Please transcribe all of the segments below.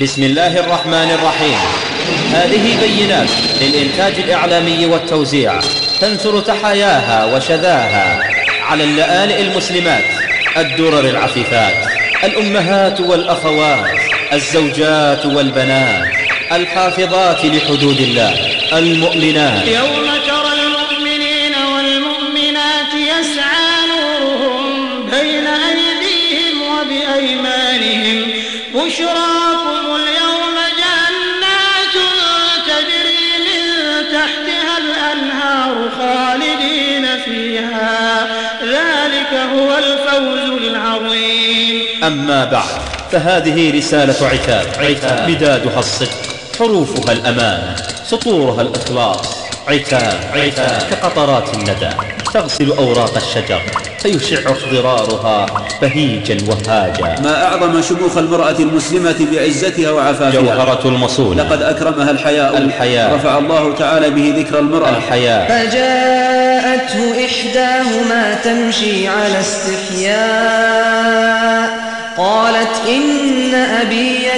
بسم الله الرحمن الرحيم. هذه بينات للإنتاج الإعلامي والتوزيع. تنثر تحاياها وشذاها على اللآلئ المسلمات الدرر العفيفات الأمهات والأخوات الزوجات والبنات الحافظات لحدود الله المؤمنات. يوم أما بعد فهذه رسالة عتاب عتاب مدادها الصدق حروفها الأمان سطورها الإخلاص عتاب عتاب كقطرات الندى تغسل أوراق الشجر فيشع اخضرارها بهيجا وهاجا. ما أعظم شموخ المرأة المسلمة بعزتها وعفافها جوهرة المصونة. لقد أكرمها الحياء. الحياء. رفع الله تعالى به ذكر المرأة. الحياة فجاءته إحداهما تمشي على استحياء. قالت إن أبي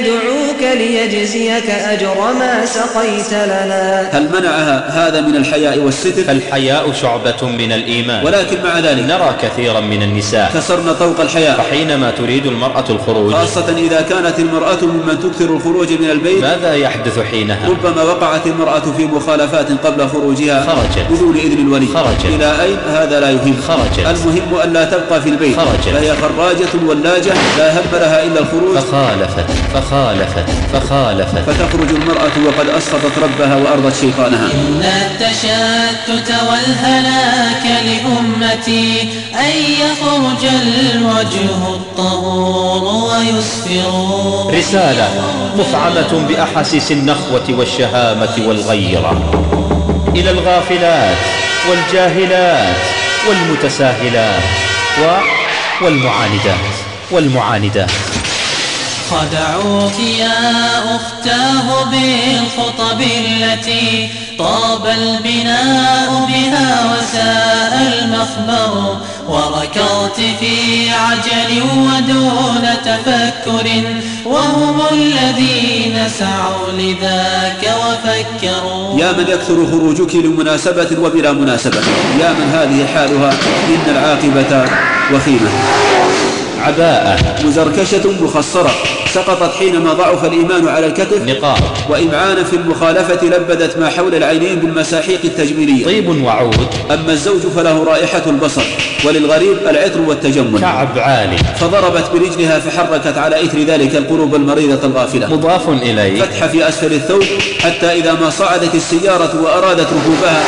يدعوك ليجزيك أجر ما سقيت لنا. هل منعها هذا من الحياء والستر؟ الحياء شعبة من الإيمان. ولكن مع ذلك نرى كثيرا من النساء. كسرن طوق الحياء. فحينما تريد المرأة الخروج. خاصة إذا كانت المرأة ممن تكثر الخروج من البيت. ماذا يحدث حينها؟ ربما وقعت المرأة في مخالفات قبل خروجها. خرجت. بدون إذن الولي خرجت. إلى أين؟ هذا لا يهم. خرجت. المهم أن لا تبقى في البيت. خرجت. فهي خراجة ولاجة لا هم لها إلا الخروج. فخالفت. فخالفت. فخالفت. فتخرج المرأة وقد أسخطت ربها وأرضت شيطانها. إن التشتت والهلاك لأمتي أن يخرج الوجه الطهور ويسفر. رسالة مفعمة بأحاسيس النخوة والشهامة والغيرة. إلى الغافلات والجاهلات والمتساهلات و... والمعاندات. والمعاندات. خدعوك يا أختاه بالخطب التي طاب البناء بها وساء المخبر وركضت في عجل ودون تفكر وهم الذين سعوا لذاك وفكروا. يا من يكثر خروجك لمناسبة وبلا مناسبة. يا من هذه حالها إن العاقبة وخيمة. عباءة مزركشة مخصرة سقطت حينما ضعف الإيمان على الكتف نقاب وإمعانا في المخالفة لبدت ما حول العينين بالمساحيق التجميلية. طيب وعود. أما الزوج فله رائحة البصر وللغريب العطر والتجمل. كعب عالي. فضربت برجلها فحركت على إثر ذلك القلوب المريضة الغافلة. مضاف إليه فتح في أسفل الثوب حتى إذا ما صعدت السيارة وأرادت ركوبها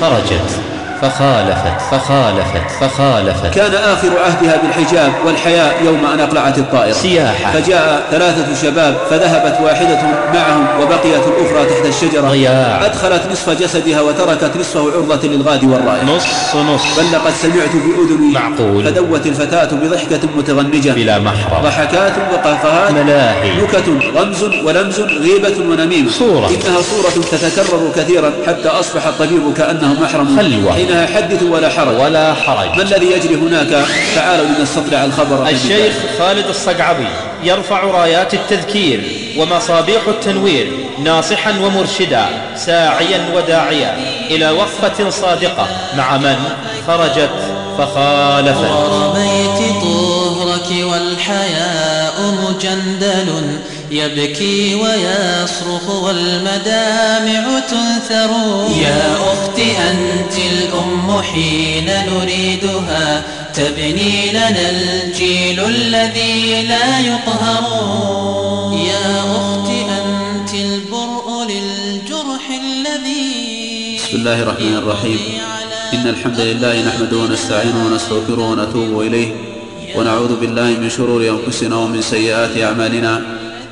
خرجت. فخالفت فخالفت فخالفت. كان آخر عهدها بالحجاب والحياء يوم أن أقلعت الطائرة. سياحة. فجاء ثلاثة شباب فذهبت واحدة معهم وبقيت الأخرى تحت الشجرة. ضياع. أدخلت نصف جسدها وتركت نصفه عرضة للغاد والرائع. نص نص. بل لقد سمعت بأذني معقول. فدوت الفتاة بضحكة متغنجة. بلا محرم. ضحكات وقهقهات. ملاهي. نكت رمز ولمز غيبة ونميمة صورة. إنها صورة تتكرر كثيرا حتى أصبح الطبيب كأنه محرم. خلوة. حينها حدث ولا حرج. ولا ما حرج الذي يجري هناك؟ تعالوا لنستطلع الخبر الشيخ خالد الصقعبي يرفع رايات التذكير ومصابيح التنوير ناصحا ومرشدا ساعيا وداعيا إلى وقفة صادقة مع من خرجت فخالفت. ورميت طهرك والحياء مجندل يبكي ويصرخ والمدامع تنثر. يا أخت أنت الأم حين نريدها تبني لنا الجيل الذي لا يقهر. يا أخت أنت البرء للجرح الذي بسم الله الرحمن الرحيم. إن الحمد لله نحمده ونستعينه ونستغفره ونتوب إليه. ونعوذ بالله من شرور أنفسنا ومن سيئات أعمالنا.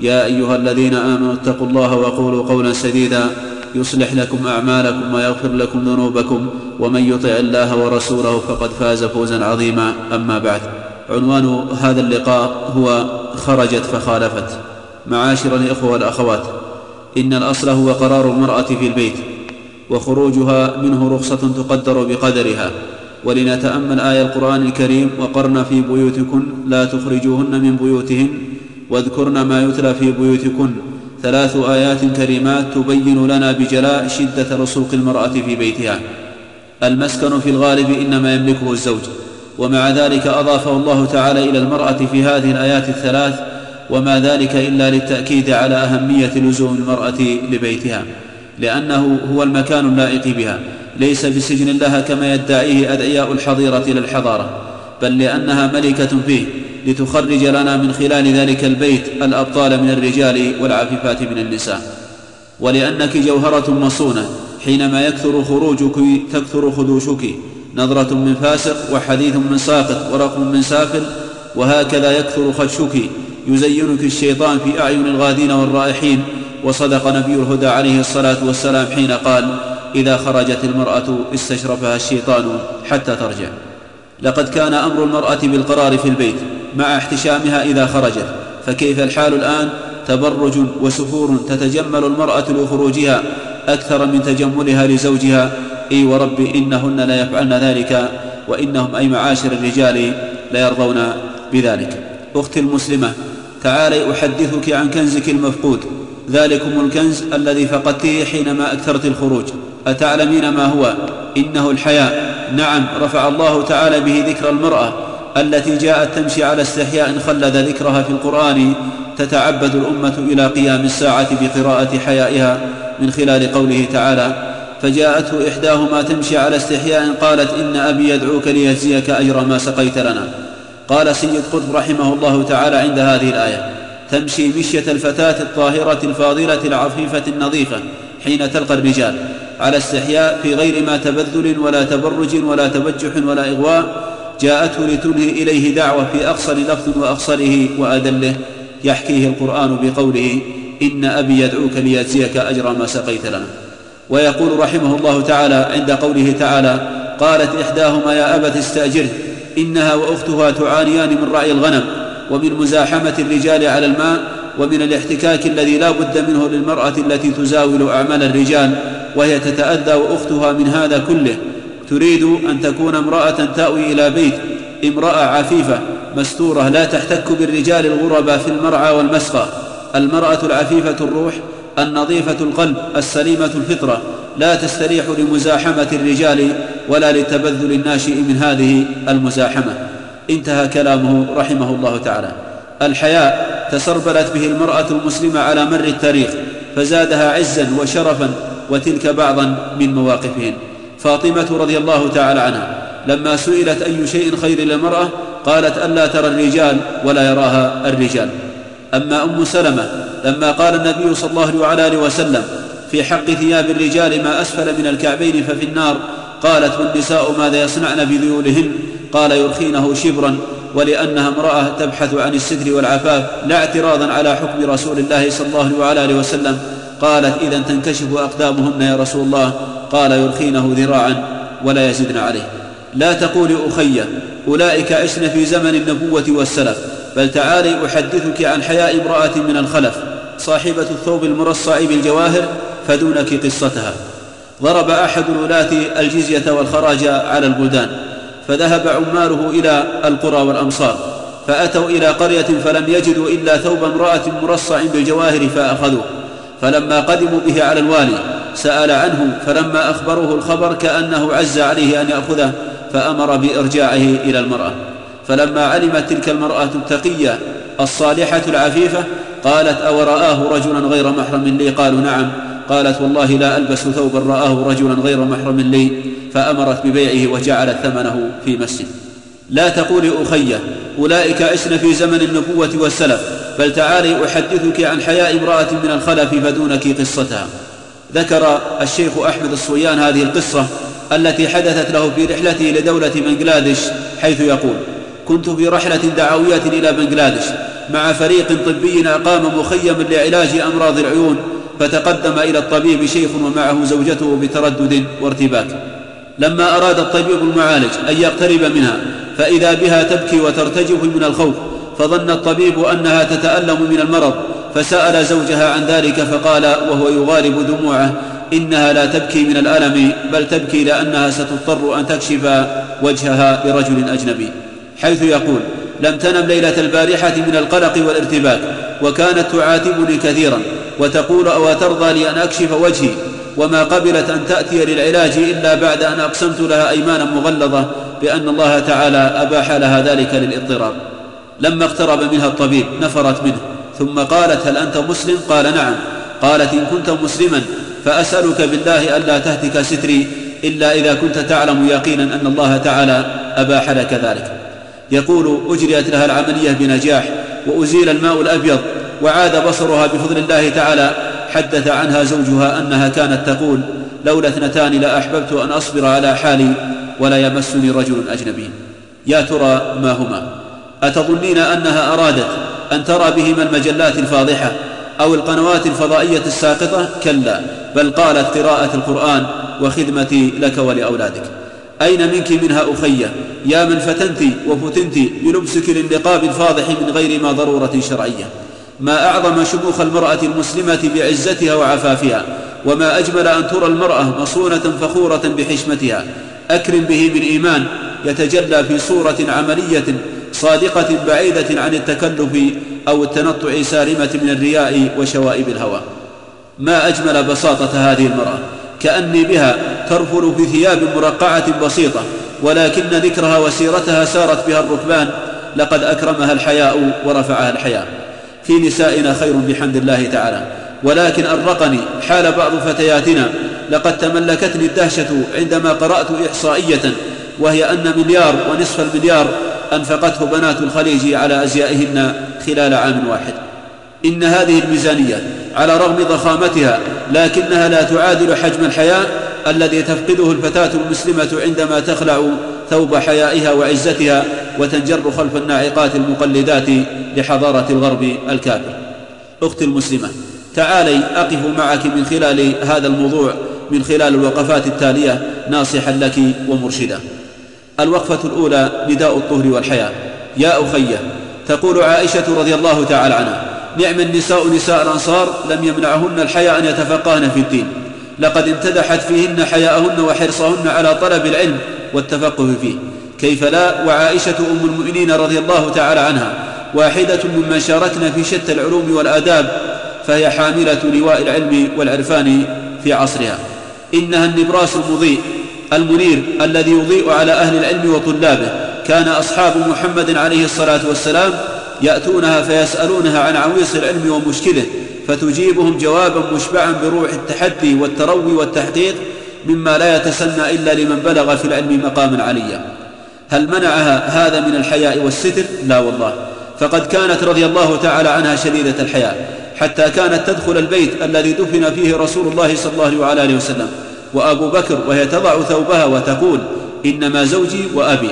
يا أيها الذين آمنوا اتقوا الله وقولوا قولا سديدا يصلح لكم أعمالكم ويغفر لكم ذنوبكم ومن يطع الله ورسوله فقد فاز فوزا عظيما أما بعد عنوان هذا اللقاء هو خرجت فخالفت معاشر الإخوة والأخوات إن الأصل هو قرار المرأة في البيت وخروجها منه رخصة تقدر بقدرها ولنتأمل آية القرآن الكريم وقرن في بيوتكن لا تخرجوهن من بيوتهن واذكرن ما يتلى في بيوتكن. ثلاث آيات كريمات تبين لنا بجلاء شدة رسوق المرأة في بيتها. المسكن في الغالب إنما يملكه الزوج. ومع ذلك أضافه الله تعالى إلى المرأة في هذه الآيات الثلاث وما ذلك إلا للتأكيد على أهمية لزوم المرأة لبيتها. لأنه هو المكان اللائق بها. ليس بسجن لها كما يدعيه أدعياء الحظيرة للحضاره بل لأنها ملكة فيه. لتخرج لنا من خلال ذلك البيت الأبطال من الرجال والعفيفات من النساء. ولأنك جوهرة مصونة حينما يكثر خروجك تكثر خدوشك. نظرة من فاسق وحديث من ساقط ورقم من سافل وهكذا يكثر خدشك. يزينك الشيطان في أعين الغادين والرائحين. وصدق نبي الهدى عليه الصلاة والسلام حين قال إذا خرجت المرأة استشرفها الشيطان حتى ترجع. لقد كان أمر المرأة بالقرار في البيت. مع احتشامها إذا خرجت فكيف الحال الآن؟ تبرج وسفور تتجمل المرأة لخروجها أكثر من تجملها لزوجها. إي ورب إنهن لا يفعلن ذلك وإنهم أي معاشر الرجال ليرضون بذلك. أختي المسلمة تعالي أحدثك عن كنزك المفقود. ذلكم الكنز الذي فقدته حينما أكثرت الخروج. أتعلمين ما هو؟ إنه الحياء. نعم رفع الله تعالى به ذكر المرأة. التي جاءت تمشي على استحياء خلد ذكرها في القرآن تتعبد الأمة إلى قيام الساعة بقراءة حيائها من خلال قوله تعالى فجاءته إحداهما تمشي على استحياء قالت إن أبي يدعوك ليجزيك أجر ما سقيت لنا قال سيد قطب رحمه الله تعالى عند هذه الآية تمشي مشية الفتاة الطاهرة الفاضلة العفيفة النظيفة حين تلقى الرجال على استحياء في غير ما تبذل ولا تبرج ولا تبجح ولا إغواء جاءته لتنهي إليه دعوة في أقصر لفظ وأقصره وأدله. يحكيه القرآن بقوله إن أبي يدعوك ليجزيك أجر ما سقيت لنا. ويقول رحمه الله تعالى عند قوله تعالى قالت إحداهما يا أبت استأجره إنها وأختها تعانيان من رعي الغنم ومن مزاحمة الرجال على الماء ومن الاحتكاك الذي لا بد منه للمرأة التي تزاول أعمال الرجال وهي تتأذى وأختها من هذا كله. تريد أن تكون امرأة تأوي إلى بيت امرأة عفيفة مستورة لا تحتك بالرجال الغرباء في المرعى والمسقى المرأة العفيفة الروح النظيفة القلب السليمة الفطرة. لا تستريح لمزاحمة الرجال ولا للتبذل الناشئ من هذه المزاحمة. انتهى كلامه رحمه الله تعالى. الحياء تسربلت به المرأة المسلمة على مر التاريخ فزادها عزا وشرفا وتلك بعضا من مواقفهن. فاطمة رضي الله تعالى عنها. لما سئلت أي شيء خير للمرأة قالت الا ترى الرجال ولا يراها الرجال. أما أم سلمة لما قال النبي صلى الله عليه وسلم في حق ثياب الرجال ما أسفل من الكعبين ففي النار قالت والنساء ماذا يصنعن بذيولهن؟ قال يرخينه شبرا ولأنها امرأة تبحث عن الستر والعفاف لا اعتراضا على حكم رسول الله صلى الله عليه وسلم. قالت إذا تنكشف أقدامهن يا رسول الله قال يرخينه ذراعا ولا يزدن عليه. لا تقولي أخي أولئك عشن في زمن النبوة والسلف بل تعالي أحدثك عن حياء امرأة من الخلف صاحبة الثوب المرصع بالجواهر فدونك قصتها. ضرب أحد الولاة الجزية والخراج على البلدان فذهب عماله إلى القرى والأمصار فأتوا إلى قرية فلم يجدوا إلا ثوب امرأة مرصع بالجواهر فأخذوه. فلما قدموا به على الوالي سأل عنه فلما أخبروه الخبر كأنه عز عليه أن يأخذه فأمر بإرجاعه إلى المرأة. فلما علمت تلك المرأة التقية الصالحة العفيفة قالت أورآه رجلا غير محرم لي؟ قالوا نعم. قالت والله لا ألبس ثوبا رآه رجلا غير محرم لي. فأمرت ببيعه وجعلت ثمنه في مسجد. لا تقولي اخيه أولئك عشن في زمن النبوة والسلف. بل تعالي أحدثك عن حياء امرأة من الخلف فدونك قصتها ذكر الشيخ أحمد الصويان هذه القصة التي حدثت له في رحلته لدولة بنغلاديش حيث يقول كنت في رحلة دعوية إلى بنغلاديش مع فريق طبي أقام مخيما لعلاج أمراض العيون فتقدم إلى الطبيب شيخ ومعه زوجته بتردد وارتباك. لما أراد الطبيب المعالج أن يقترب منها فإذا بها تبكي وترتجف من الخوف فظن الطبيب أنها تتألم من المرض فسأل زوجها عن ذلك فقال وهو يغالب دموعه إنها لا تبكي من الألم بل تبكي لأنها ستضطر أن تكشف وجهها لرجل أجنبي حيث يقول لم تنم ليلة البارحة من القلق والارتباك وكانت تعاتبني كثيرا وتقول أو ترضى لي أن أكشف وجهي وما قبلت أن تأتي للعلاج إلا بعد أن أقسمت لها أيمانا مغلظة بأن الله تعالى أباح لها ذلك للاضطرار لما اقترب منها الطبيب نفرت منه. ثم قالت هل أنت مسلم؟ قال نعم. قالت إن كنت مسلما فأسألك بالله ألا تهتك ستري إلا إذا كنت تعلم يقينا أن الله تعالى أباح لك ذلك. يقول أجريت لها العملية بنجاح وأزيل الماء الأبيض وعاد بصرها بفضل الله تعالى حدث عنها زوجها أنها كانت تقول لولا اثنتان لأحببت أن أصبر على حالي ولا يمسني رجل أجنبي. يا ترى ما هما؟ أتظنين أنها أرادت أن ترى بهما المجلات الفاضحة أو القنوات الفضائية الساقطة؟ كلا بل قالت قراءة القرآن وخدمتي لك ولأولادك. أين منك منها أخية؟ يا من فتنت وفتنت بلبسك للنقاب الفاضح من غير ما ضرورة شرعية. ما أعظم شموخ المرأة المسلمة بعزتها وعفافها وما أجمل أن ترى المرأة مصونة فخورة بحشمتها. أكرم به من إيمان يتجلى في صورة عملية صادقة بعيدة عن التكلف أو التنطع سارمة من الرياء وشوائب الهوى. ما أجمل بساطة هذه المرأة. كأني بها ترفل في ثياب مرقعة بسيطة ولكن ذكرها وسيرتها سارت بها الركبان. لقد أكرمها الحياء ورفعها الحياء. في نسائنا خير بحمد الله تعالى. ولكن أرقني حال بعض فتياتنا. لقد تملكتني الدهشة عندما قرأت إحصائية وهي أن مليار ونصف المليار أنفقته بنات الخليج على أزيائهن خلال عام واحد. إن هذه الميزانية على رغم ضخامتها لكنها لا تعادل حجم الحياء الذي تفقده الفتاة المسلمة عندما تخلع ثوب حيائها وعزتها وتنجر خلف الناعقات المقلدات لحضارة الغرب الكافر. أختي المسلمة تعالي أقف معك من خلال هذا الموضوع من خلال الوقفات التالية ناصحا لك ومرشدا. الوقفة الأولى نداء الطهر والحياة. يا أخيه تقول عائشة رضي الله تعالى عنها نعم النساء نساء الأنصار لم يمنعهن الحياء أن يتفقهن في الدين. لقد امتدحت فيهن حياءهن وحرصهن على طلب العلم والتفقه فيه. كيف لا؟ وعائشة أم المؤمنين رضي الله تعالى عنها واحدة ممن شاركنا في شتى العلوم والآداب فهي حاملة لواء العلم والعرفان في عصرها. إنها النبراس المضيء. المنير الذي يضيء على أهل العلم وطلابه. كان أصحاب محمد عليه الصلاة والسلام يأتونها فيسألونها عن عويص العلم ومشكله فتجيبهم جوابا مشبعا بروح التحدي والتروي والتحقيق مما لا يتسنى إلا لمن بلغ في العلم مقاما عليا. هل منعها هذا من الحياء والستر؟ لا والله. فقد كانت رضي الله تعالى عنها شديدة الحياء حتى كانت تدخل البيت الذي دفن فيه رسول الله صلى الله عليه وسلم. وأبو بكر وهي تضع ثوبها وتقول إنما زوجي وأبي.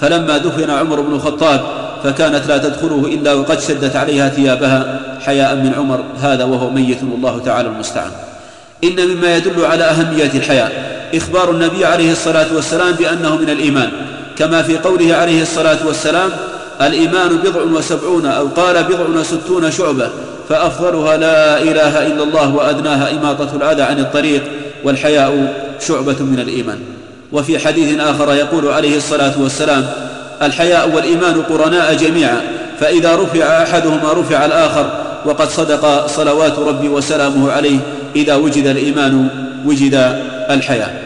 فلما دفن عمر بن الخطاب فكانت لا تدخله إلا وقد شدت عليها ثيابها حياء من عمر هذا وهو ميت والله تعالى المستعان. إن مما يدل على أهمية الحياء إخبار النبي عليه الصلاة والسلام بأنه من الإيمان. كما في قوله عليه الصلاة والسلام الإيمان بضع وسبعون أو قال بضع وستون شعبة فأفضلها لا إله إلا الله وأدناها إماطة الأذى عن الطريق والحياء شعبة من الإيمان. وفي حديث آخر يقول عليه الصلاة والسلام الحياء والإيمان قرناء جميعا فإذا رفع أحدهما رفع الآخر وقد صدق صلوات ربي وسلامه عليه إذا وجد الإيمان وجد الحياء.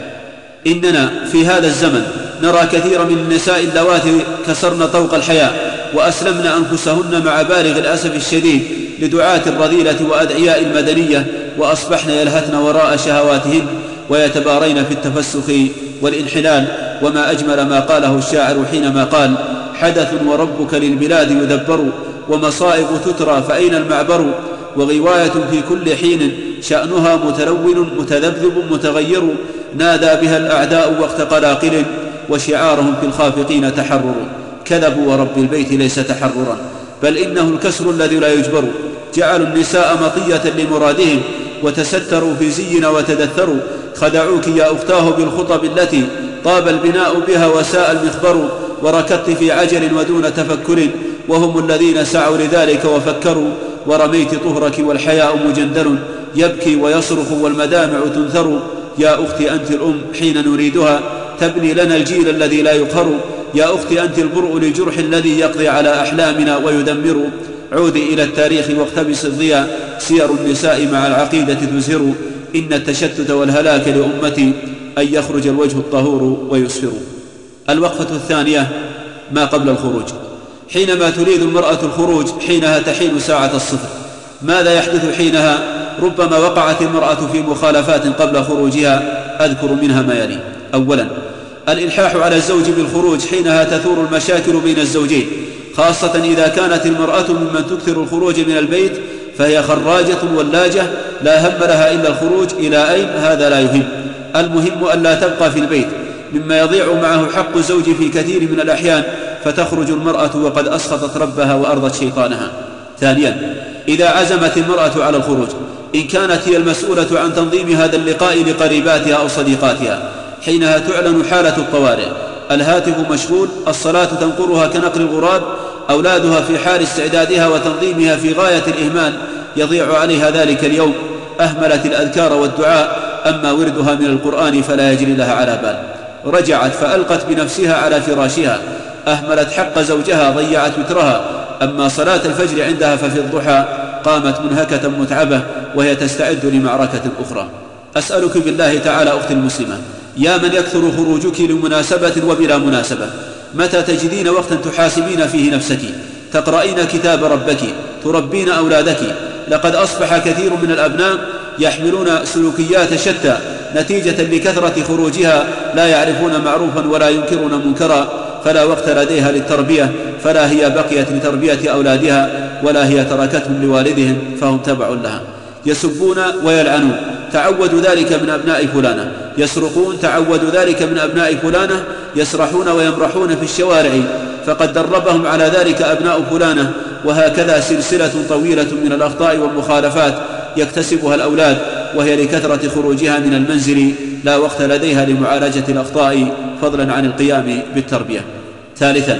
إننا في هذا الزمن نرى كثيرا من النساء اللواتي كسرن طوق الحياء وأسلمن أنفسهن مع بالغ الأسف الشديد لدعاة الرذيلة وأدعياء المدنية وأصبحن يلهثن وراء شهواتهن ويتبارين في التفسخ والانحلال وما أجمل ما قاله الشاعر حينما قال حدث وربك للبلاد يدبر ومصائب تترى فأين المعبر وغواية في كل حين شأنها متلون متذبذب متغير نادى بها الأعداء وقت قلاقل وشعارهم في الخافقين تحرر كذبوا ورب البيت ليس تحررا بل إنه الكسر الذي لا يجبر جعلوا النساء مطية لمرادهم وتستروا في زينا وتدثروا. خدعوك يا أختاه بالخطب التي طاب البناء بها وساء المخبر وركضت في عجل ودون تفكر. وهم الذين سعوا لذلك وفكروا. ورميت طهرك والحياء مجندل يبكي ويصرخ والمدامع تنثر. يا أختي أنت الأم حين نريدها. تبني لنا الجيل الذي لا يقهر. يا أختي أنت البرء لجرح الذي يقضي على أحلامنا ويدمر. عودي إلى التاريخ واقتبس الضياء. سير النساء مع العقيدة تزهر. إن التشتت والهلاك لأمتي أن يخرج الوجه الطهور ويسفر. الوقفة الثانية ما قبل الخروج. حينما تريد المرأة الخروج حينها تحين ساعة الصفر. ماذا يحدث حينها؟ ربما وقعت المرأة في مخالفات قبل خروجها. أذكر منها ما يلي. أولا الإلحاح على الزوج بالخروج. حينها تثور المشاكل بين الزوجين. خاصة إذا كانت المرأة ممن تكثر الخروج من البيت فهي خراجة ولاجة لا هم لها إلا الخروج إلى أين هذا لا يهم. المهم ألا تبقى في البيت. مما يضيع معه حق الزوج في كثير من الأحيان فتخرج المرأة وقد أسخطت ربها وأرضت شيطانها. ثانيا إذا عزمت المرأة على الخروج إن كانت هي المسؤولة عن تنظيم هذا اللقاء لقريباتها أو صديقاتها حينها تعلن حالة الطوارئ. الهاتف مشغول الصلاة تنقرها كنقر الغراب أولادها في حال استعدادها وتنظيمها في غاية الإهمال يضيع عليها ذلك اليوم أهملت الأذكار والدعاء أما وردها من القرآن فلا يجري لها على بال. رجعت فألقت بنفسها على فراشها أهملت حق زوجها ضيعت وترها. أما صلاة الفجر عندها ففي الضحى قامت منهكة متعبة وهي تستعد لمعركة أخرى. أسألك بالله تعالى أختي المسلمة يا من يكثر خروجك لمناسبة وبلا مناسبة متى تجدين وقتا تحاسبين فيه نفسك؟ تقرأين كتاب ربك؟ تربين أولادك؟ لقد أصبح كثير من الأبناء يحملون سلوكيات شتى نتيجة لكثرة خروجها لا يعرفون معروفا ولا ينكرون منكرا فلا وقت لديها للتربية فلا هي بقيت لتربية أولادها ولا هي تركتهم لوالدهم فهم تبع لها. يسبون ويلعنون. تعودوا ذلك من أبناء فلانة. يسرقون تعودوا ذلك من أبناء فلانة. يسرحون ويمرحون في الشوارع. فقد دربهم على ذلك أبناء فلانة. وهكذا سلسلة طويلة من الأخطاء والمخالفات يكتسبها الأولاد وهي لكثرة خروجها من المنزل. لا وقت لديها لمعالجة الأخطاء فضلا عن القيام بالتربية. ثالثا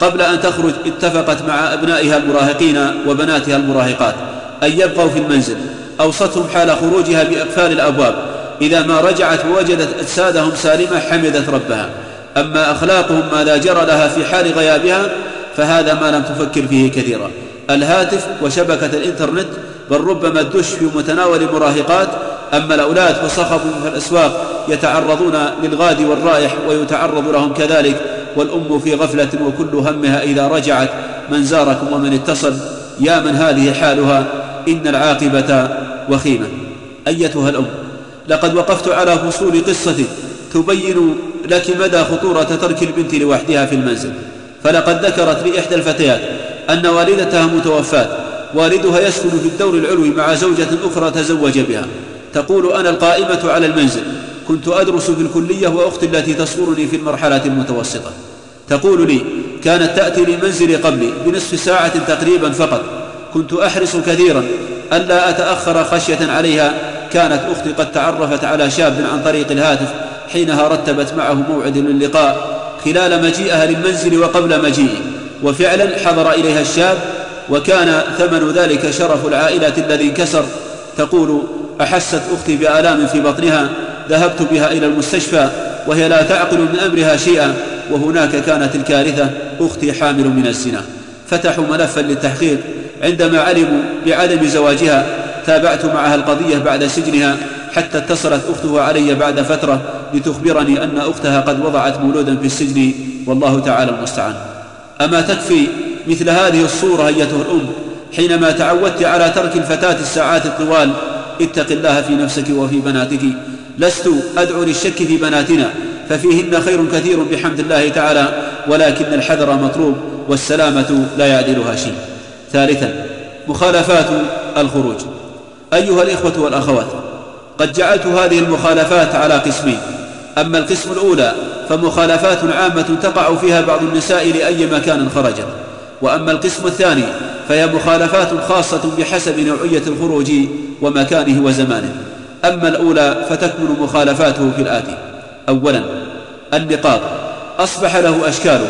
قبل أن تخرج اتفقت مع أبنائها المراهقين وبناتها المراهقات. أن يبقوا في المنزل. أوصتهم حال خروجها بأقفال الأبواب. إذا ما رجعت ووجدت أجسادهم سالمة حمدت ربها. أما أخلاقهم ماذا جرى لها في حال غيابها فهذا ما لم تفكر فيه كثيرا. الهاتف وشبكة الإنترنت بل ربما الدش في متناول مراهقات. أما الأولاد فصخبوا في الأسواق يتعرضون للغاد والرائح ويتعرض لهم كذلك. والأم في غفلة وكل همها إذا رجعت. من زاركم ومن اتصل؟ يا من هذه حالها؟ إن العاقبة وخيمة. أيتها الأم لقد وقفت على فصول قصة تبين لك مدى خطورة ترك البنت لوحدها في المنزل. فلقد ذكرت لي إحدى الفتيات أن والدتها متوفاة والدها يسكن في الدور العلوي مع زوجة أخرى تزوج بها. تقول أنا القائمة على المنزل كنت أدرس في الكلية وأختي التي تصورني في المرحلة المتوسطة. تقول لي كانت تأتي لمنزلي قبلي بنصف ساعة تقريبا فقط. كنت أحرص كثيرا ألا أتأخر خشية عليها. كانت أختي قد تعرفت على شاب عن طريق الهاتف حينها رتبت معه موعد للقاء. خلال مجيئها للمنزل وقبل مجيئه. وفعلا حضر إليها الشاب وكان ثمن ذلك شرف العائلة الذي انكسر تقول أحست أختي بآلام في بطنها ذهبت بها إلى المستشفى وهي لا تعقل من أمرها شيئا وهناك كانت الكارثة أختي حامل من الزنا. فتحوا ملفا للتحقيق. عندما علموا بعدم زواجها تابعت معها القضية بعد سجنها حتى اتصلت أختها علي بعد فترة لتخبرني أن أختها قد وضعت مولودا في السجن والله تعالى المستعان. أما تكفي مثل هذه الصورة أيتها الأم حينما تعودت على ترك الفتاة الساعات الطوال اتق الله في نفسك وفي بناتك. لست أدعو للشك في بناتنا ففيهن خير كثير بحمد الله تعالى ولكن الحذر مطلوب والسلامة لا يعدلها شيء. ثالثا مخالفات الخروج. أيها الإخوة والأخوات قد جعلت هذه المخالفات على قسمين أما القسم الأولى فمخالفات عامة تقع فيها بعض النساء لأي مكان خرجت. وأما القسم الثاني فهي مخالفات خاصة بحسب نوعية الخروج ومكانه وزمانه. أما الأولى فتكمن مخالفاته في الآتي. أولا النقاب. أصبح له أشكال.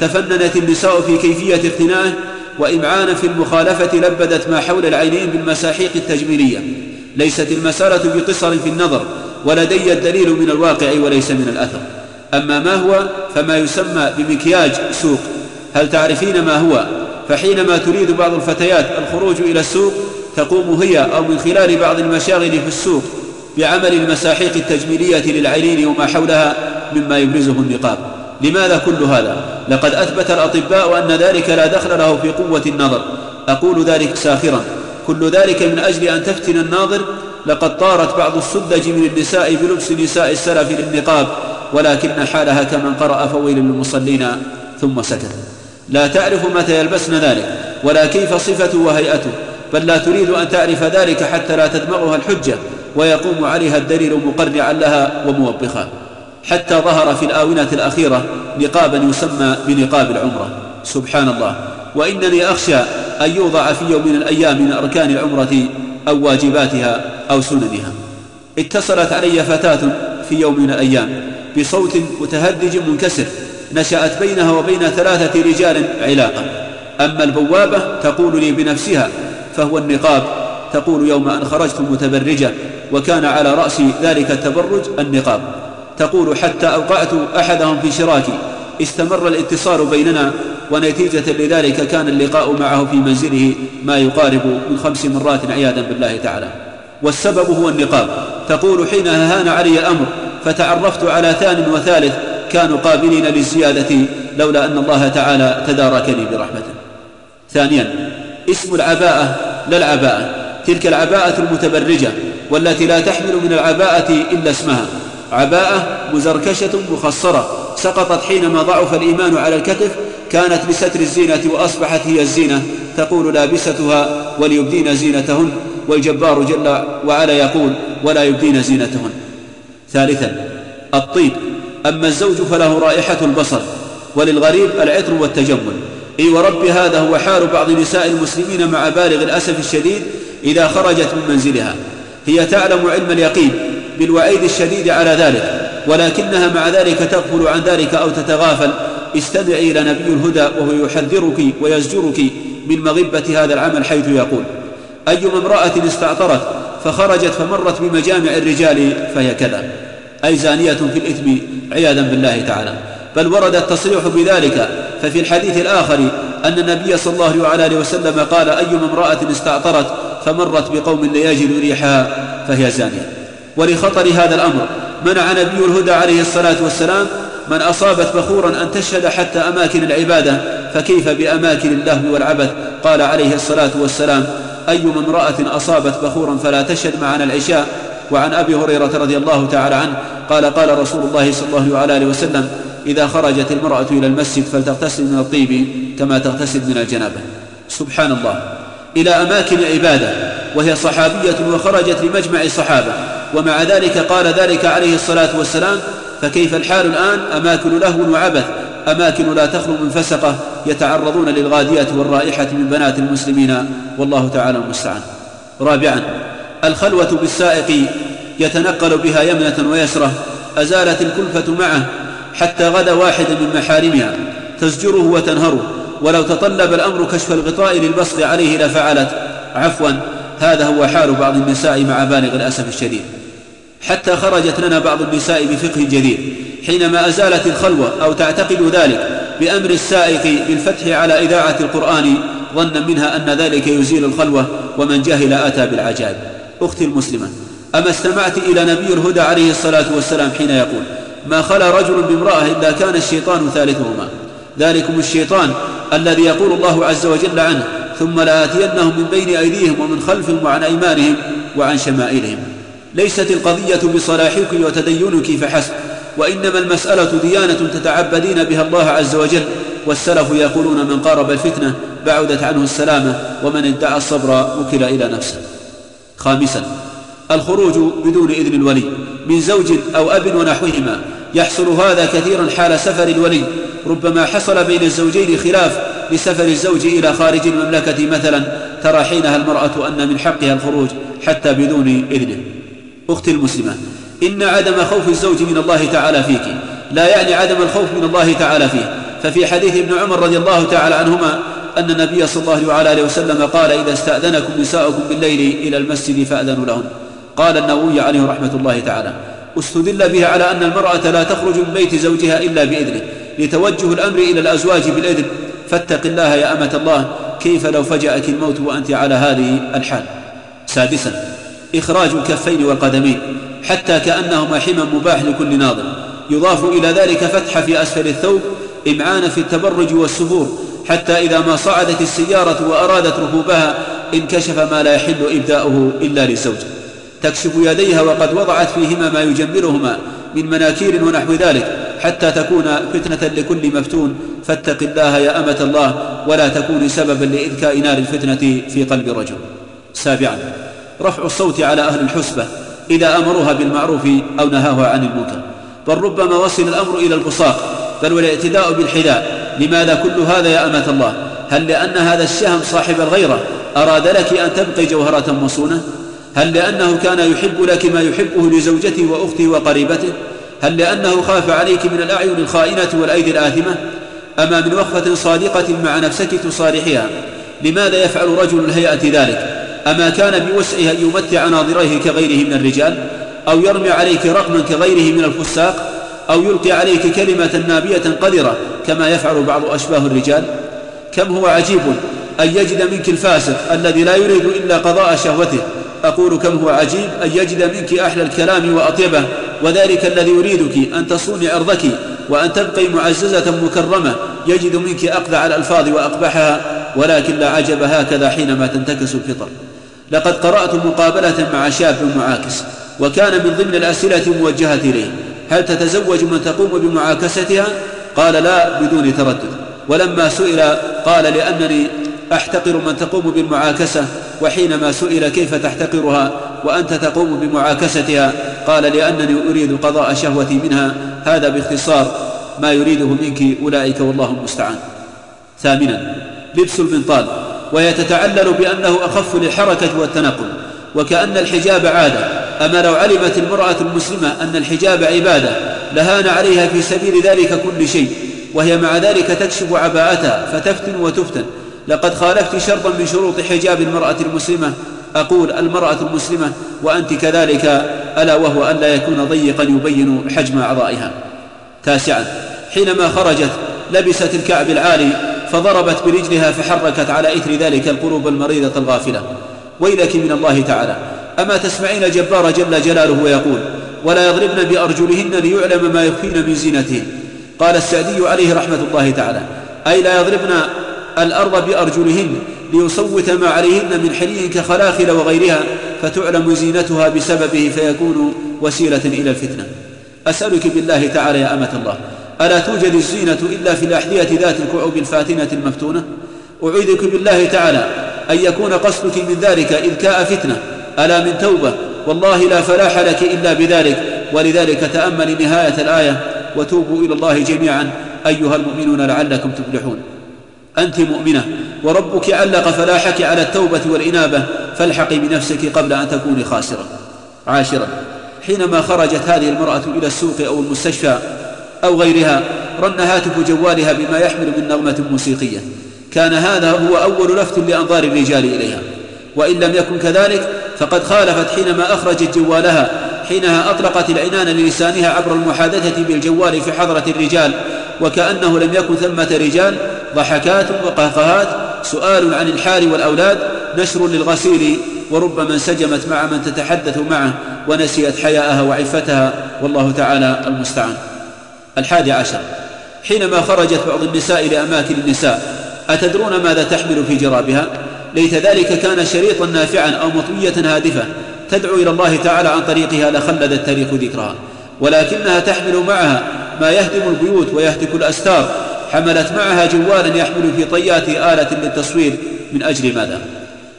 تفننت النساء في كيفية اقتنائه وإمعانا في المخالفة لبدت ما حول العينين بالمساحيق التجميلية. ليست المسألة بقصر في النظر ولدي الدليل من الواقع وليس من الأثر. أما ما هو فما يسمى بمكياج سوق. هل تعرفين ما هو؟ فحينما تريد بعض الفتيات الخروج إلى السوق تقوم هي أو من خلال بعض المشاغل في السوق بعمل المساحيق التجميلية للعينين وما حولها مما يبرزه النقاب. لماذا كل هذا؟ لقد أثبت الأطباء أن ذلك لا دخل له في قوة النظر. أقول ذلك ساخرا. كل ذلك من أجل أن تفتن الناظر. لقد طارت بعض السذج من النساء بلبس نساء السلف للنقاب ولكن حالها كمن قرأ فويل للمصلين ثم سكت لا تعرف متى يلبسن ذلك ولا كيف صفته وهيئته بل لا تريد أن تعرف ذلك حتى لا تدمغها الحجة ويقوم عليها الدليل مقرعا لها وموبخا. حتى ظهر في الآونة الأخيرة نقابا يسمى بنقاب العمرة. سبحان الله. وإنني أخشى أن يوضع في يوم من الأيام من أركان العمرة أو واجباتها أو سننها. اتصلت علي فتاة في يوم من الأيام بصوت متهدج منكسر نشأت بينها وبين ثلاثة رجال علاقة. أما البوابة تقول لي بنفسها فهو النقاب تقول يوم أن خرجت متبرجة وكان على رأسي ذلك التبرج النقاب. تقول حتى أوقعت أحدهم في شراكي. استمر الاتصال بيننا ونتيجة لذلك كان اللقاء معه في منزله ما يقارب من خمس مرات عياذا بالله تعالى. والسبب هو النقاب. تقول حين هان علي الأمر فتعرفت على ثان وثالث كانوا قابلين للزيادة لولا أن الله تعالى تداركني برحمته. ثانيا اسم العباءة لا العباءة. تلك العباءة المتبرجة والتي لا تحمل من العباءة إلا اسمها. عباءة مزركشة مخصرة سقطت حينما ضعف الإيمان على الكتف كانت لستر الزينة وأصبحت هي الزينة تقول لابستها وليبدين زينتهن والجبار جل وعلا يقول ولا يبدين زينتهن. ثالثا الطيب أما الزوج فله رائحة البصر وللغريب العطر والتجمل. إي ورب هذا هو حال بعض نساء المسلمين مع بالغ الأسف الشديد إذا خرجت من منزلها. هي تعلم علم اليقين بالوعيد الشديد على ذلك ولكنها مع ذلك تغفل عن ذلك أو تتغافل. استمعي إلى نبي الهدى وهو يحذرك ويزجرك من مغبة هذا العمل حيث يقول أيما امرأة استعطرت فخرجت فمرت بمجامع الرجال فهي كذا. أي زانية في الإثم عياذا بالله تعالى. بل ورد التصريح بذلك ففي الحديث الآخر أن النبي صلى الله عليه وسلم قال أيما امرأة استعطرت فمرت بقوم لا يجد ريحها فهي زانية. ولخطر هذا الأمر. منع نبي الهدى عليه الصلاة والسلام من أصابت بخورا أن تشهد حتى أماكن العبادة. فكيف بأماكن اللهو والعبث؟ قال عليه الصلاة والسلام أيما امرأة أصابت بخورا فلا تشهد معنا العشاء؟ وعن أبي هريرة رضي الله تعالى عنه قال قال رسول الله صلى الله عليه وسلم إذا خرجت المرأة إلى المسجد فلتغتسل من الطيب كما تغتسل من الجنابة. سبحان الله. إلى أماكن عبادة وهي صحابية وخرجت لمجمع الصحابة ومع ذلك قال ذلك عليه الصلاة والسلام فكيف الحال الآن؟ أماكن لهو وعبث أماكن لا تخلو من فسقة يتعرضون للغادية والرائحة من بنات المسلمين والله تعالى المستعان. رابعا الخلوة بالسائق يتنقل بها يمنة ويسرة أزالت الكلفة معه حتى غدا واحدا من محارمها تزجره وتنهره ولو تطلب الأمر كشف الغطاء للبصق عليه لفعلت. عفوا هذا هو حال بعض النساء مع بالغ الأسف الشديد. حتى خرجت لنا بعض النساء بفقه جديد حينما أزالت الخلوة أو تعتقد ذلك بأمر السائق بالفتح على إذاعة القرآن ظنا منها أن ذلك يزيل الخلوة ومن جهل أتى بالعجائب. أختي المسلمة أما استمعت إلى نبي الهدى عليه الصلاة والسلام حين يقول ما خلا رجل بامرأة إلا كان الشيطان ثالثهما ذلكم الشيطان الذي يقول الله عز وجل عنه ثم لآتينهم من بين أيديهم ومن خلفهم وعن أيمانهم وعن شمائلهم ليست القضية بصلاحك وتدينك فحسب وإنما المسألة ديانة تتعبدين بها الله عز وجل والسلف يقولون من قارب الفتنة بعدت عنه السلامة ومن ادعى الصبر وكل إلى نفسه. خامسا الخروج بدون إذن الولي من زوج أو أب ونحوهما يحصل هذا كثيرا حال سفر الولي. ربما حصل بين الزوجين خلاف لسفر الزوج إلى خارج المملكة مثلا ترى حينها المرأة أن من حقها الخروج حتى بدون إذنه. أختي المسلمة إن عدم خوف الزوج من الله تعالى فيك لا يعني عدم الخوف من الله تعالى فيه. ففي حديث ابن عمر رضي الله تعالى عنهما أن النبي صلى الله عليه وسلم قال إذا استأذنكم نساؤكم بالليل إلى المسجد فأذنوا لهن قال النووي عليه رحمة الله تعالى استدل بها على أن المرأة لا تخرج من بيت زوجها إلا بإذنه لتوجه الأمر إلى الأزواج بالإذن. فاتق الله يا أمة الله كيف لو فجأك الموت وأنت على هذه الحال. سادسا إخراج الكفين والقدمين حتى كأنهما حمى مباح لكل ناظر يضاف إلى ذلك فتح في أسفل الثوب إمعان في التبرج والسفور حتى إذا ما صعدت السيارة وأرادت ركوبها انكشف ما لا يحل إبداؤه إلا للزوج تكشف يديها وقد وضعت فيهما ما يجملهما من مناكير ونحو ذلك حتى تكون فتنة لكل مفتون. فاتق الله يا أمة الله ولا تكوني سببا لإذكاء نار الفتنة في قلب الرجل سابعا. رفع الصوت على أهل الحسبة إذا أمروها بالمعروف أو نهاها عن المنكر. بل ربما وصل الأمر إلى البصاق بل والاعتداء بالحذاء. لماذا كل هذا يا أمة الله؟ هل لأن هذا الشهم صاحب الغيرة أراد لك أن تبقي جوهرة مصونة؟ هل لأنه كان يحب لك ما يحبه لزوجته وأخته وقريبته؟ هل لأنه خاف عليك من الأعين الخائنة والأيدي الآثمة؟ أما من وقفة صادقة مع نفسك تصارحها لماذا يفعل رجل الهيئة ذلك؟ أما كان بوسعه أن يمتع ناظريه كغيره من الرجال أو يرمي عليك رقما كغيره من الفساق أو يلقي عليك كلمة نابية قذرة كما يفعل بعض أشباه الرجال كم هو عجيب أن يجد منك الفاسق الذي لا يريد إلا قضاء شهوته. أقول كم هو عجيب أن يجد منك أحلى الكلام وأطيبه وذلك الذي يريدك أن تصوني عرضك وأن تبقي معززة مكرمة يجد منك أقذع الألفاظ وأقبحها ولكن لا عجب هكذا حينما تنتكس الفطر. لقد قرأت مقابلة مع شاب معاكس وكان من ضمن الأسئلة الموجهة إليه هل تتزوج من تقوم بمعاكستها؟ قال لا بدون تردد. ولما سئل قال لأنني أحتقر من تقوم بالمعاكسة وحينما سئل كيف تحتقرها وأنت تقوم بمعاكستها؟ قال لأنني أريد قضاء شهوتي منها هذا باختصار ما يريده منك أولئك والله المستعان. ثامنا لبس البنطال. وهي تتعلل بأنه أخف للحركة والتنقل وكأن الحجاب عادة. أما لو علمت المرأة المسلمة أن الحجاب عبادة لهان عليها في سبيل ذلك كل شيء وهي مع ذلك تكشف عباءتها فتفتن وتفتن. لقد خالفت شرطا من شروط حجاب المرأة المسلمة. أقول المرأة المسلمة وأنت كذلك ألا وهو أن لا يكون ضيقا يبين حجم أعضائها. تاسعا حينما خرجت لبست الكعب العالي فضربت برجلها فحركت على إثر ذلك القلوب المريضة الغافلة. ويلك من الله تعالى. أما تسمعين جبار جل جلاله ويقول ولا يضربن بأرجلهن ليعلم ما يخفين من زينتهن قال السعدي عليه رحمة الله تعالى أي لا يضربن الأرض بأرجلهن ليصوت ما عليهن من حلي كخلاخل وغيرها فتعلم زينتها بسببه فيكون وسيلة إلى الفتنة. أسألك بالله تعالى يا أمة الله ألا توجد الزينة إلا في الأحذية ذات الكعوب الفاتنة المفتونة؟ أعيذك بالله تعالى أن يكون قصدك من ذلك إذكاء فتنة. ألا من توبة؟ والله لا فلاح لك إلا بذلك. ولذلك تأمل نهاية الآية وتوبوا إلى الله جميعا. أيها المؤمنون لعلكم تفلحون. أنت مؤمنة وربك علق فلاحك على التوبة والإنابة فالحقي بنفسك قبل أن تكوني خاسرة. عاشرا حينما خرجت هذه المرأة إلى السوق أو المستشفى أو غيرها رن هاتف جوالها بما يحمل من نغمة موسيقية. كان هذا هو أول لفت لأنظار الرجال إليها. وإن لم يكن كذلك فقد خالفت حينما أخرجت جوالها حينها أطلقت العنان للسانها عبر المحادثة بالجوال في حضرة الرجال. وكأنه لم يكن ثمة رجال ضحكات وقهقهات سؤال عن الحال والأولاد نشر للغسيل. وربما انسجمت مع من تتحدث معه ونسيت حياءها وعفتها. والله تعالى المستعان. الحادي عشر. حينما خرجت بعض النساء لأماكن النساء أتدرون ماذا تحمل في جرابها؟ ليت ذلك كان شريطا نافعا أو مطوية هادفة تدعو إلى الله تعالى عن طريقها لخلد التاريخ ذكرها. ولكنها تحمل معها ما يهدم البيوت ويهتك الأستار. حملت معها جوالا يحمل في طيات آلة للتصوير. من أجل ماذا؟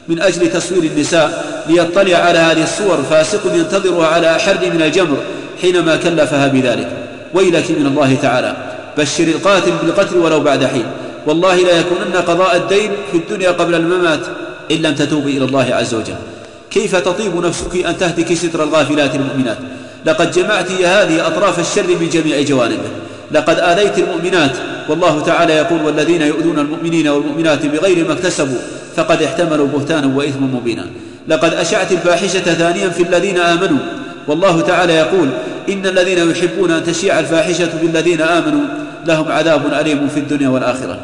من أجل تصوير النساء ليطلع على هذه الصور. فاسق ينتظرها على أحر من الجمر حينما كلفها بذلك. ويلك من الله تعالى. بشر القاتل بالقتل ولو بعد حين. والله لا يكونن قضاء الدين في الدنيا قبل الممات إن لم تتوبي إلى الله عز وجل. كيف تطيب نفسك أن تهتك ستر الغافلات المؤمنات؟ لقد جمعت يا هذه أطراف الشر من جميع جوانبه. لقد آذيت المؤمنات. والله تعالى يقول والذين يؤذون المؤمنين والمؤمنات بغير ما اكتسبوا فقد احتملوا بهتانا وإثما مبينا. لقد أشعت الفاحشة ثانيا في الذين آمنوا. والله تعالى يقول إن الذين يحبون أن تشيع الفاحشة في الذين آمنوا لهم عذاب أليم في الدنيا والآخرة.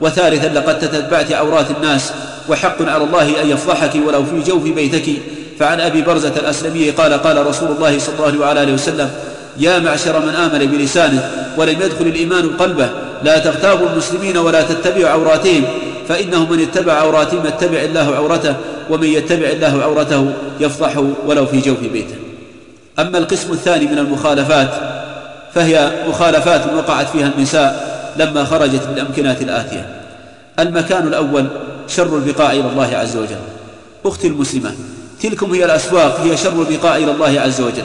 وثالثا لقد تتبعت عورات الناس وحق على الله أن يفضحك ولو في جوف بيتك. فعن أبي برزة الأسلمي قال قال رسول الله صلى الله عليه وسلم يا معشر من آمن بلسانه ولم يدخل الإيمان قلبه لا تغتابوا المسلمين ولا تتبعوا عوراتهم فإنه من اتبع عوراتهم يتبع الله عورته ومن يتبع الله عورته يفضحه ولو في جوف بيته. أما القسم الثاني من المخالفات فهي مخالفات وقعت فيها النساء لما خرجت من الأمكنات الآتية. المكان الأول شر البقاء إلى الله عز وجل. أختي المسلمة تلكم هي الأسواق هي شر البقاء إلى الله عز وجل.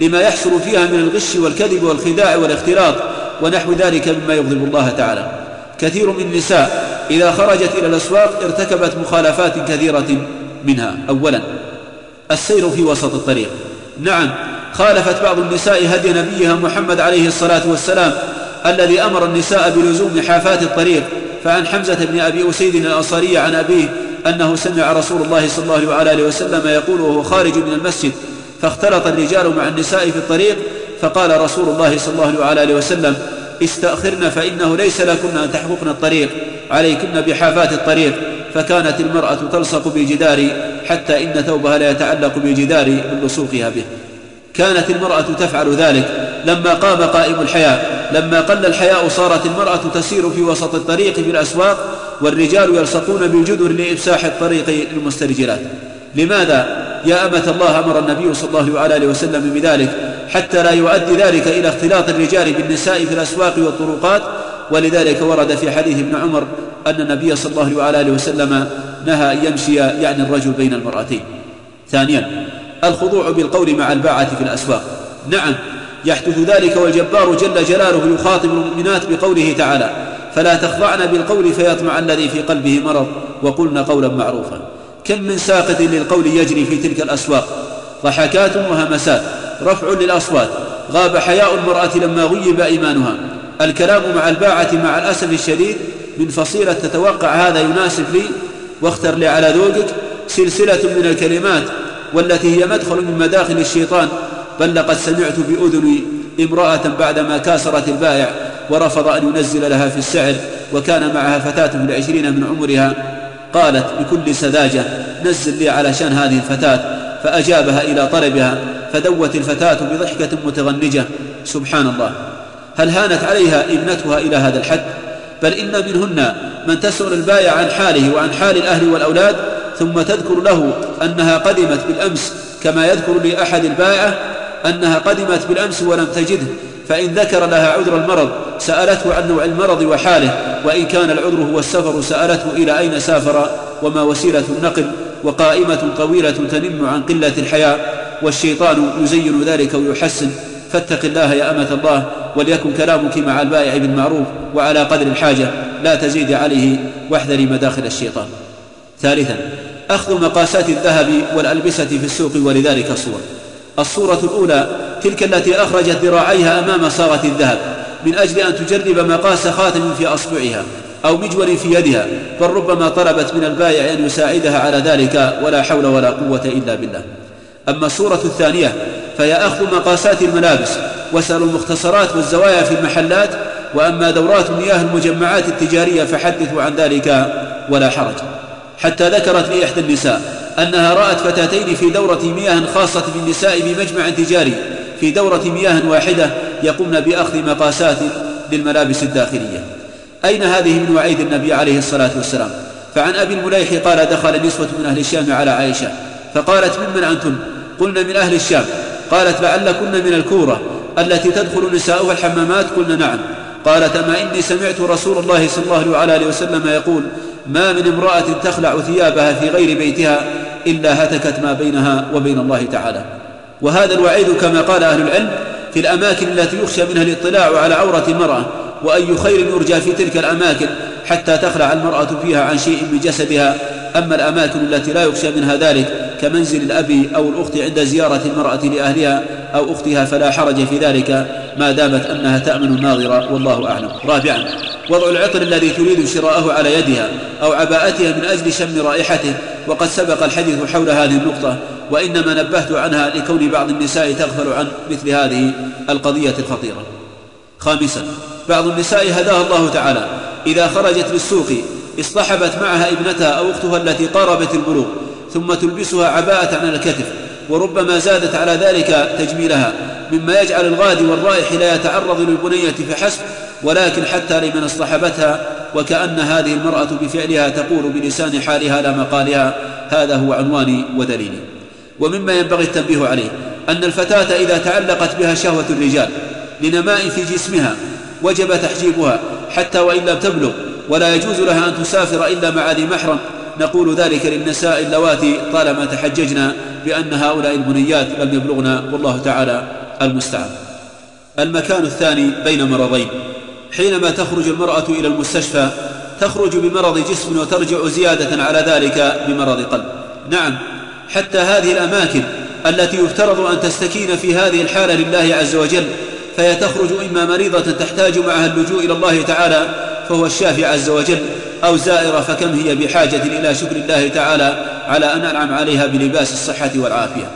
لما يحصل فيها من الغش والكذب والخداع والاختلاط ونحو ذلك مما يغضب الله تعالى. كثير من النساء إذا خرجت إلى الأسواق ارتكبت مخالفات كثيرة منها. أولا السير في وسط الطريق. نعم خالفت بعض النساء هدي نبيها محمد عليه الصلاة والسلام الذي أمر النساء بلزوم حافات الطريق فعن حمزة بن أبي أسيد الأنصاري عن أبيه أنه سمع رسول الله صلى الله عليه وسلم يقول وهو خارج من المسجد فاختلط الرجال مع النساء في الطريق فقال رسول الله صلى الله عليه وسلم استأخرن فإنه ليس لكن أن تحققن الطريق عليكن بحافات الطريق. فكانت المرأة تلصق بالجدار حتى إن ثوبها لا يتعلق بالجدار من لصوقها به. كانت المرأة تفعل ذلك لما قام قائم الحياء لما قل الحياء صارت المرأة تسير في وسط الطريق في الأسواق والرجال يلصقون بالجدر لإفساح الطريق للمسترجلات. لماذا؟ يا أمة الله أمر النبي صلى الله عليه وسلم بذلك حتى لا يؤدي ذلك إلى اختلاط الرجال بالنساء في الأسواق والطرقات ولذلك ورد في حديث ابن عمر أن النبي صلى الله عليه وسلم نهى أن يمشي يعني الرجل بين المرأتين. ثانيا الخضوع بالقول مع الباعة في الأسواق. نعم يحدث ذلك والجبار جل جلاله يخاطب المؤمنات بقوله تعالى فلا تخضعن بالقول فيطمع الذي في قلبه مرض. وقلن قولا معروفا كم من ساقط للقول يجري في تلك الأسواق؟ ضحكات وهمسات رفع للأصوات غاب حياء المرأة لما غيب إيمانها. الكلام مع الباعة مع الأسف الشديد من فصيلة تتوقع هذا يناسب لي واختر لي على ذوقك سلسلة من الكلمات والتي هي مدخل من مداخل الشيطان بل لقد سمعت بأذني امرأة بعدما كاسرت البائع ورفض أن ينزل لها في السعر وكان معها فتاة في العشرين من عمرها. قالت بكل سذاجة نزل لي علشان هذه الفتاة. فأجابها إلى طلبها فدوت الفتاة بضحكة متغنجة. سبحان الله. هل هانت عليها ابنتها إلى هذا الحد؟ بل إن منهن من تسأل البايع عن حاله وعن حال الأهل والأولاد ثم تذكر له أنها قدمت بالأمس كما يذكر لأحد البائعة أنها قدمت بالأمس ولم تجده فإن ذكر لها عذر المرض سألته عن نوع المرض وحاله وإن كان العذر هو السفر سألته إلى أين سافر وما وسيلة النقل وقائمة طويلة تنم عن قلة الحياء والشيطان يزين ذلك ويحسن. فاتق الله يا أمة الله وليكن كلامك مع البائع بالمعروف وعلى قدر الحاجة لا تزيد عليه واحذري مداخل الشيطان. ثالثا أخذ مقاسات الذهب والألبسة في السوق ولذلك صور. الصورة الأولى تلك التي أخرجت ذراعيها أمام صاغة الذهب من أجل أن تجرب مقاس خاتم في أصبعها أو مجور في يدها بل ربما طلبت من البائع أن يساعدها على ذلك ولا حول ولا قوة إلا بالله. أما الصورة الثانية فهي أخذ مقاسات الملابس وسأل المختصرات والزوايا في المحلات وأما دورات مياه المجمعات التجارية فحدثوا عن ذلك ولا حرج. حتى ذكرت لي إحدى النساء أنها رأت فتاتين في دورة مياه خاصة بالنساء بمجمع تجاري في دورة مياه واحدة يقومن بأخذ مقاسات للملابس الداخلية. أين هذه من وعيد النبي عليه الصلاة والسلام؟ فعن أبي المليح قال دخل نسوة من أهل الشام على عائشة فقالت ممن أنتن قلنا من أهل الشام. قالت لعلكن من الكورة التي تدخل نساؤها الحمامات؟ قلنا نعم. قالت أما إني سمعت رسول الله صلى الله عليه وسلم يقول ما من امرأة تخلع ثيابها في غير بيتها إلا هتكت ما بينها وبين الله تعالى. وهذا الوعيد كما قال أهل العلم في الأماكن التي يخشى منها الاطلاع على عورة المرأة وأي خير يرجى في تلك الأماكن حتى تخلع المرأة فيها عن شيء من جسدها أما الأماكن التي لا يخشى منها ذلك كمنزل الأب أو الأخت عند زيارة المرأة لأهلها أو أختها فلا حرج في ذلك ما دامت أنها تأمن الناظر والله أعلم. رابعا وضع العطر الذي تريد شراءه على يدها أو عباءتها من أجل شم رائحته وقد سبق الحديث حول هذه النقطة وإنما نبهت عنها لكون بعض النساء تغفل عن مثل هذه القضية الخطيرة. خامسا بعض النساء هداها الله تعالى إذا خرجت للسوق اصطحبت معها ابنتها أو أختها التي قاربت البلوغ ثم تلبسها عباءة على الكتف وربما زادت على ذلك تجميلها مما يجعل الغادي والرائح لا يتعرض للبنية فحسب ولكن حتى لمن اصطحبتها وكأن هذه المرأة بفعلها تقول بلسان حالها لا مقالها هذا هو عنواني ودليلي ومما ينبغي التنبيه عليه أن الفتاة إذا تعلقت بها شهوة الرجال لنماء في جسمها وجب تحجيبها حتى وإن لم تبلغ ولا يجوز لها أن تسافر إلا مع ذي محرم. نقول ذلك للنساء اللواتي طالما تحججنا بأن هؤلاء البنيات لم يبلغن والله تعالى المستعان. المكان الثاني بين مرضين. حينما تخرج المرأة إلى المستشفى تخرج بمرض جسم وترجع زيادة على ذلك بمرض قلب. نعم حتى هذه الأماكن التي يفترض أن تستكين في هذه الحالة لله عز وجل فهي تخرج إما مريضة تحتاج معها اللجوء إلى الله تعالى فهو الشافي عز وجل أو زائرة فكم هي بحاجة إلى شكر الله تعالى على أن أنعم عليها بلباس الصحة والعافية.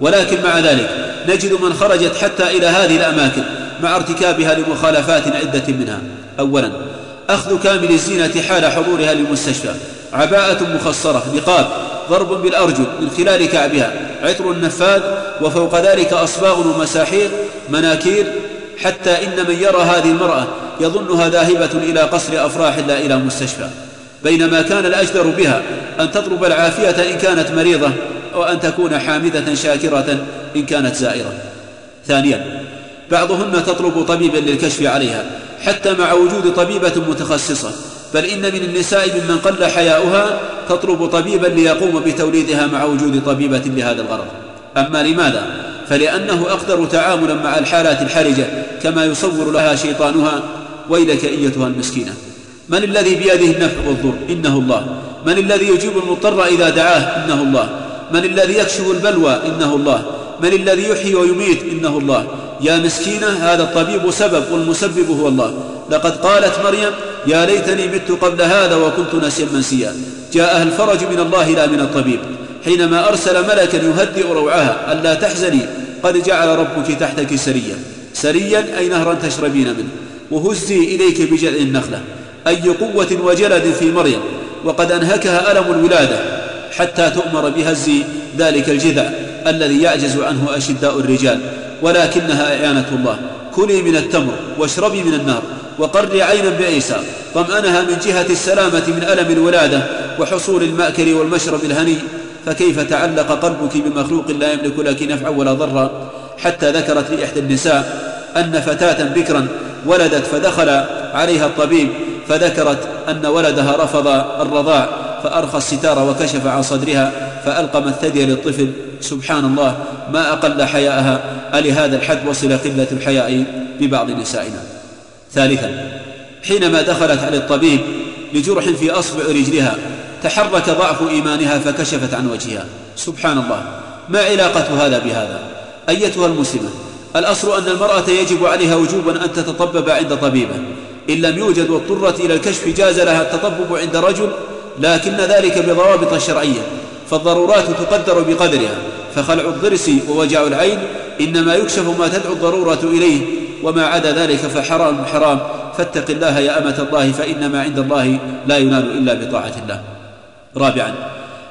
ولكن مع ذلك نجد من خرجت حتى إلى هذه الأماكن مع ارتكابها لمخالفات عدة منها. أولا أخذ كامل الزينة حال حضورها للمستشفى. عباءة مخصرة نقاب ضرب بالأرجل من خلال كعبها. عطر نفاذ وفوق ذلك أصباغ ومساحيق مناكير حتى إن من يرى هذه المرأة يظنها ذاهبة إلى قصر أفراح لا إلى مستشفى. بينما كان الأجدر بها أن تطلب العافية إن كانت مريضة وأن تكون حامدة شاكرة إن كانت زائرة. ثانيا بعضهن تطلب طبيبا للكشف عليها حتى مع وجود طبيبة متخصصة. بل إن من النساء ممن قل حياؤها تطلب طبيبا ليقوم بتوليدها مع وجود طبيبة لهذا الغرض. أما لماذا؟ فلأنه أقدر تعاملا مع الحالات الحرجة كما يصور لها شيطانها. ويلك أيتها المسكينة. من الذي بيده النفع والضر؟ إنه الله. من الذي يجيب المضطر إذا دعاه؟ إنه الله. من الذي يكشف البلوى؟ إنه الله. من الذي يحيي ويميت؟ إنه الله. يا مسكينة هذا الطبيب سبب والمسبب هو الله. لقد قالت مريم يا ليتني مت قبل هذا وكنت نسيا منسيا. جاءها الفرج من الله لا من الطبيب. حينما أرسل ملكا يهدئ روعها ألا تحزني قد جعل ربك تحتك سريا. سريا أي نهرا تشربين منه. وهزي إليك بجذع النخلة. أي قوة وجلد في مريم. وقد أنهكها ألم الولادة. حتى تؤمر بهز ذلك الجذع الذي يعجز عنه أشداء الرجال. ولكنها إعانة الله. كلي من التمر واشربي من النار وقري عينا بعيسى طمأنها من جهة السلامة من ألم الولادة وحصول المأكل والمشرب الهني. فكيف تعلق قلبك بمخلوق لا يملك لك نفعا ولا ضرا؟ حتى ذكرت لإحدى النساء أن فتاة بكرا ولدت فدخل عليها الطبيب فذكرت أن ولدها رفض الرضاع فأرخى الستار وكشف عن صدرها فألقم الثدي للطفل. سبحان الله ما أقل حياءها. ألهذا الحد وصل قلة الحياء ببعض نسائنا. ثالثا حينما دخلت على الطبيب لجرح في أصبع رجلها تحرك ضعف إيمانها فكشفت عن وجهها. سبحان الله ما علاقة هذا بهذا؟ أيتها المسلمة الأصل أن المرأة يجب عليها وجوبا أن تتطبب عند طبيبة. إن لم يوجد واضطرت إلى الكشف جاز لها التطبب عند رجل لكن ذلك بضوابط شرعية فالضرورات تقدر بقدرها. فخلع الضرس ووجع العين إنما يكشف ما تدعو الضرورة إليه وما عدا ذلك فحرام حرام. فاتق الله يا أمة الله فإن ما عند الله لا ينال إلا بطاعة الله. رابعا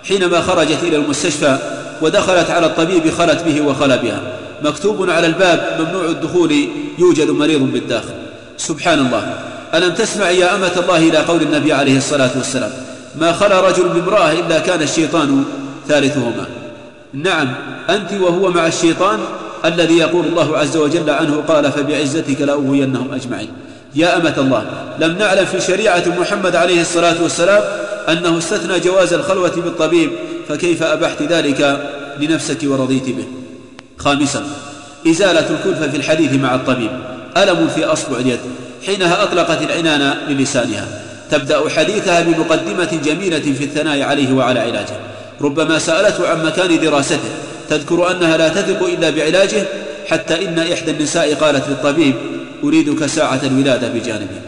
حينما خرجت إلى المستشفى ودخلت على الطبيب خلت به وخلى بها. مكتوب على الباب ممنوع الدخول يوجد مريض بالداخل. سبحان الله. ألم تسمع يا أمة الله إلى قول النبي عليه الصلاة والسلام؟ ما خلا رجل بامرأة إلا كان الشيطان ثالثهما. نعم أنت وهو مع الشيطان الذي يقول الله عز وجل عنه قال فبعزتك لأغوينهم أجمعين. يا أمة الله لم نعلم في شريعة محمد عليه الصلاة والسلام أنه استثنى جواز الخلوة بالطبيب فكيف أبحت ذلك لنفسك ورضيت به؟ خامسا إزالة الكلفة في الحديث مع الطبيب ألم في أصبع اليد حينها أطلقت العنان للسانها تبدأ حديثها بمقدمة جميلة في الثناء عليه وعلى علاجه ربما سألته عن مكان دراسته تذكر أنها لا تثق إلا بعلاجه حتى إن إحدى النساء قالت للطبيب أريدك ساعة الولادة بجانبي.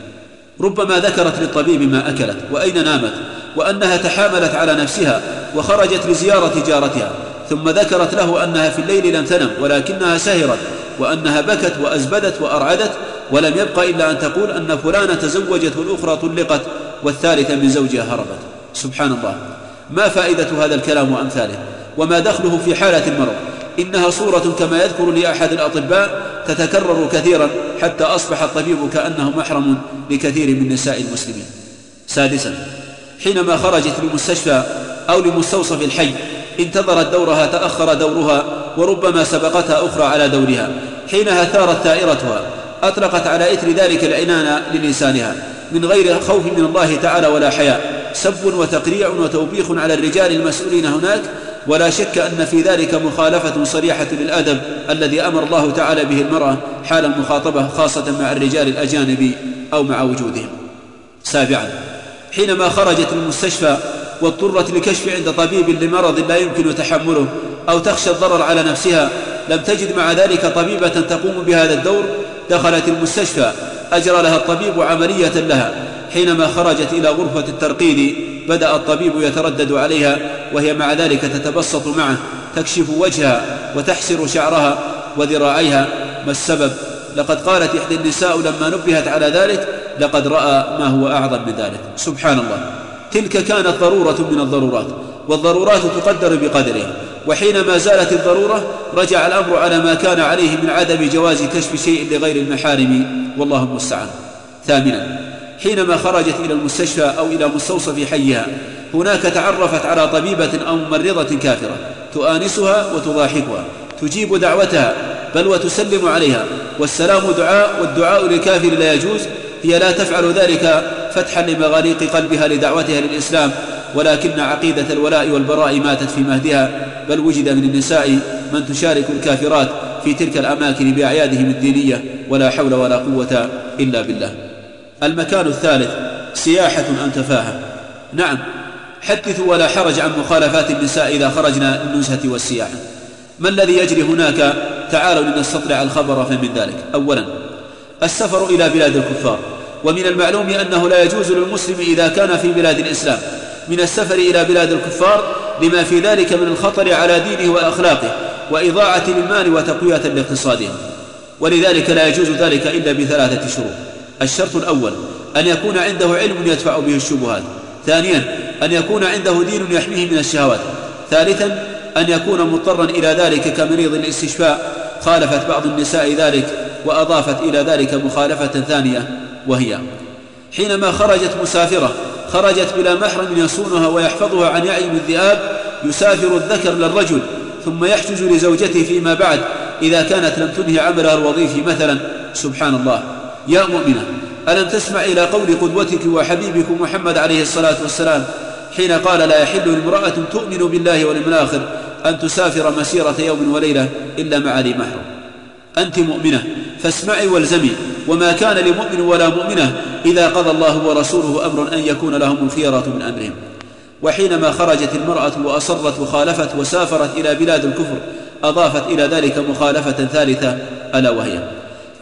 ربما ذكرت للطبيب ما أكلت وأين نامت وأنها تحاملت على نفسها وخرجت لزيارة جارتها ثم ذكرت له أنها في الليل لم تنم ولكنها سهرت وأنها بكت وأزبدت وأرعدت ولم يبق إلا أن تقول أن فلانة تزوجت والأخرى طلقت والثالثة من زوجها هربت. سبحان الله. ما فائدة هذا الكلام وأمثاله وما دخله في حالة المرض إنها صورة كما يذكر لي أحد الأطباء تتكرر كثيرا حتى أصبح الطبيب كأنه محرم لكثير من نساء المسلمين. سادسا حينما خرجت لمستشفى أو لمستوصف الحي انتظرت دورها تأخر دورها وربما سبقتها أخرى على دورها. حينها ثارت ثائرتها أطلقت على إثر ذلك العنان للسانها من غير خوف من الله تعالى ولا حياء. سب وتقريع وتوبيخ على الرجال المسؤولين هناك ولا شك أن في ذلك مخالفة صريحة للأدب الذي أمر الله تعالى به المرأة حال المخاطبة خاصة مع الرجال الأجانب أو مع وجودهم. سابعا حينما خرجت المستشفى واضطرت لكشف عند طبيب لمرض لا يمكن تحمله أو تخشى الضرر على نفسها لم تجد مع ذلك طبيبة تقوم بهذا الدور دخلت المستشفى أجرى لها الطبيب عملية لها حينما خرجت إلى غرفة الترقيد بدأ الطبيب يتردد عليها وهي مع ذلك تتبسط معه تكشف وجهها وتحسر شعرها وذراعيها. ما السبب؟ لقد قالت إحدى النساء لما نبهت على ذلك لقد رأى ما هو أعظم من ذلك. سبحان الله. تلك كانت ضرورة من الضرورات والضرورات تقدر بقدرها وحينما زالت الضرورة رجع الأمر على ما كان عليه من عدم جواز كشف شيء لغير المحارم. والله المستعان. ثامنا. حينما خرجت إلى المستشفى أو إلى مستوصف حيها هناك تعرفت على طبيبة أو ممرضة كافرة تؤانسها وتضاحكها تجيب دعوتها بل وتسلم عليها والسلام دعاء والدعاء للكافر لا يجوز هي لا تفعل ذلك فتحا لمغاليق قلبها لدعوتها للإسلام ولكن عقيدة الولاء والبراء ماتت في مهدها بل وجد من النساء من تشارك الكافرات في تلك الأماكن بأعيادهم الدينية ولا حول ولا قوة إلا بالله. المكان الثالث سياحة أم تفاهة نعم حدثوا ولا حرج عن مخالفات النساء إذا خرجنا للنزهة والسياحة. ما الذي يجري هناك؟ تعالوا لنستطلع الخبر فمن ذلك. أولا السفر إلى بلاد الكفار. ومن المعلوم أنه لا يجوز للمسلم إذا كان في بلاد الإسلام. من السفر إلى بلاد الكفار لما في ذلك من الخطر على دينه وأخلاقه وإضاعة للمال وتقوية لاقتصادهم. ولذلك لا يجوز ذلك إلا بثلاثة شروط. الشرط الأول أن يكون عنده علم يدفع به الشبهات. ثانيا أن يكون عنده دين يحميه من الشهوات. ثالثا أن يكون مضطرا إلى ذلك كمريض الاستشفاء. خالفت بعض النساء ذلك وأضافت إلى ذلك مخالفة ثانية وهي حينما خرجت مسافرة خرجت بلا محرم يصونها ويحفظها عن يعي الذئاب يسافر الذكر للرجل ثم يحجز لزوجته فيما بعد إذا كانت لم تنهي عملها الوظيفي مثلا. سبحان الله. يا مؤمنة ألم تسمع إلى قول قدوتك وحبيبك محمد عليه الصلاة والسلام حين قال لا يحل امرأة تؤمن بالله واليوم الآخر أن تسافر مسيرة يوم وليلة إلا مع ذي محرم أنت مؤمنة فاسمعي والزمي. وما كان لمؤمن ولا مؤمنة إذا قضى الله ورسوله أمرا أن يكون لهم الخيرة من أمرهم. وحينما خرجت المرأة وأصرت وخالفت وسافرت إلى بلاد الكفر أضافت إلى ذلك مخالفة ثالثة ألا وهي؟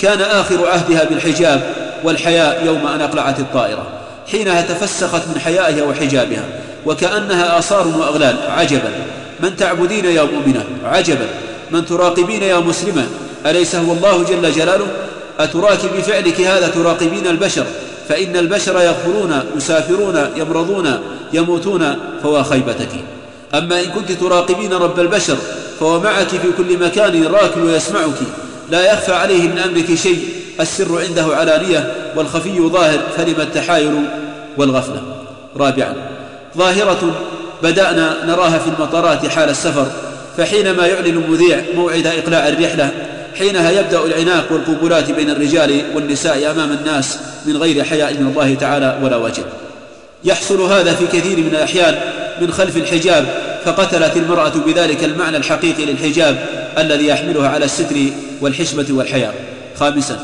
كان آخر عهدها بالحجاب والحياء يوم أن أقلعت الطائرة. حينها تفسخت من حيائها وحجابها وكأنها آثار وأغلال. عجبا. من تعبدين يا مؤمنة؟ عجبا. من تراقبين يا مسلمة؟ أليس هو الله جل جلاله؟ أتراك بفعلك هذا تراقبين البشر؟ فإن البشر يغفرون يسافرون يمرضون يموتون فوا خيبتك. أما إن كنت تراقبين رب البشر فهو معك في كل مكان راكب ويسمعك. لا يخفى عليه من أمرك شيء السر عنده علانية والخفي ظاهر فلم التحايل والغفلة. رابعا ظاهرة بدأنا نراها في المطارات حال السفر فحينما يعلن المذيع موعد إقلاع الرحلة حينها يبدأ العناق والقبلات بين الرجال والنساء أمام الناس من غير حياء من الله تعالى ولا وجه يحصل هذا في كثير من الأحيان من خلف الحجاب فقتلت المرأة بذلك المعنى الحقيقي للحجاب الذي يحملها على الستر والحشمة والحياء خامسا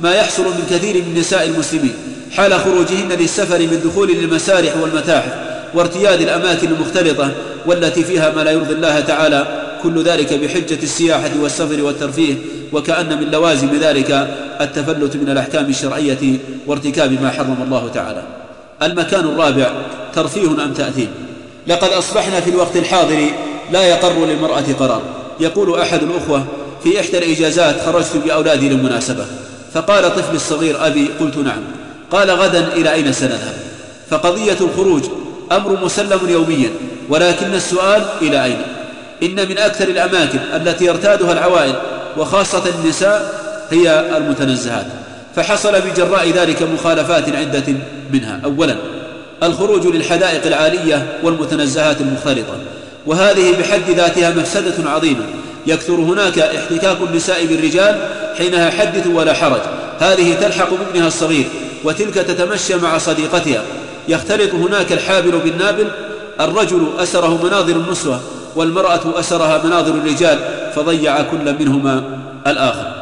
ما يحصل من كثير من نساء المسلمين حال خروجهن للسفر من دخول للمسارح والمتاحف وارتياد الأماكن المختلطة والتي فيها ما لا يرضي الله تعالى كل ذلك بحجة السياحة والسفر والترفيه وكأن من لوازم ذلك التفلت من الأحكام الشرعية وارتكاب ما حرم الله تعالى. المكان الرابع ترفيه أم تأثيم؟ لقد أصبحنا في الوقت الحاضر لا يقر للمرأة قرار. يقول أحد الأخوة في إحدى الإجازات خرجت بأولادي للمناسبة. فقال طفلي الصغير أبي. قلت نعم. قال غدا إلى أين سنذهب؟ فقضية الخروج أمر مسلم يوميا ولكن السؤال إلى أين؟ إن من أكثر الأماكن التي يرتادها العوائل وخاصة النساء هي المتنزهات. فحصل بجراء ذلك مخالفات عدة منها. أولا الخروج للحدائق العالية والمتنزهات المختلطة. وهذه بحد ذاتها مفسدة عظيمة. يكثر هناك احتكاك النساء بالرجال حينها حدث ولا حرج. هذه تلحق بابنها الصغير وتلك تتمشى مع صديقتها. يختلط هناك الحابل بالنابل الرجل أسره مناظر النسوة والمرأة أسرها مناظر الرجال فضيع كل منهما الآخر.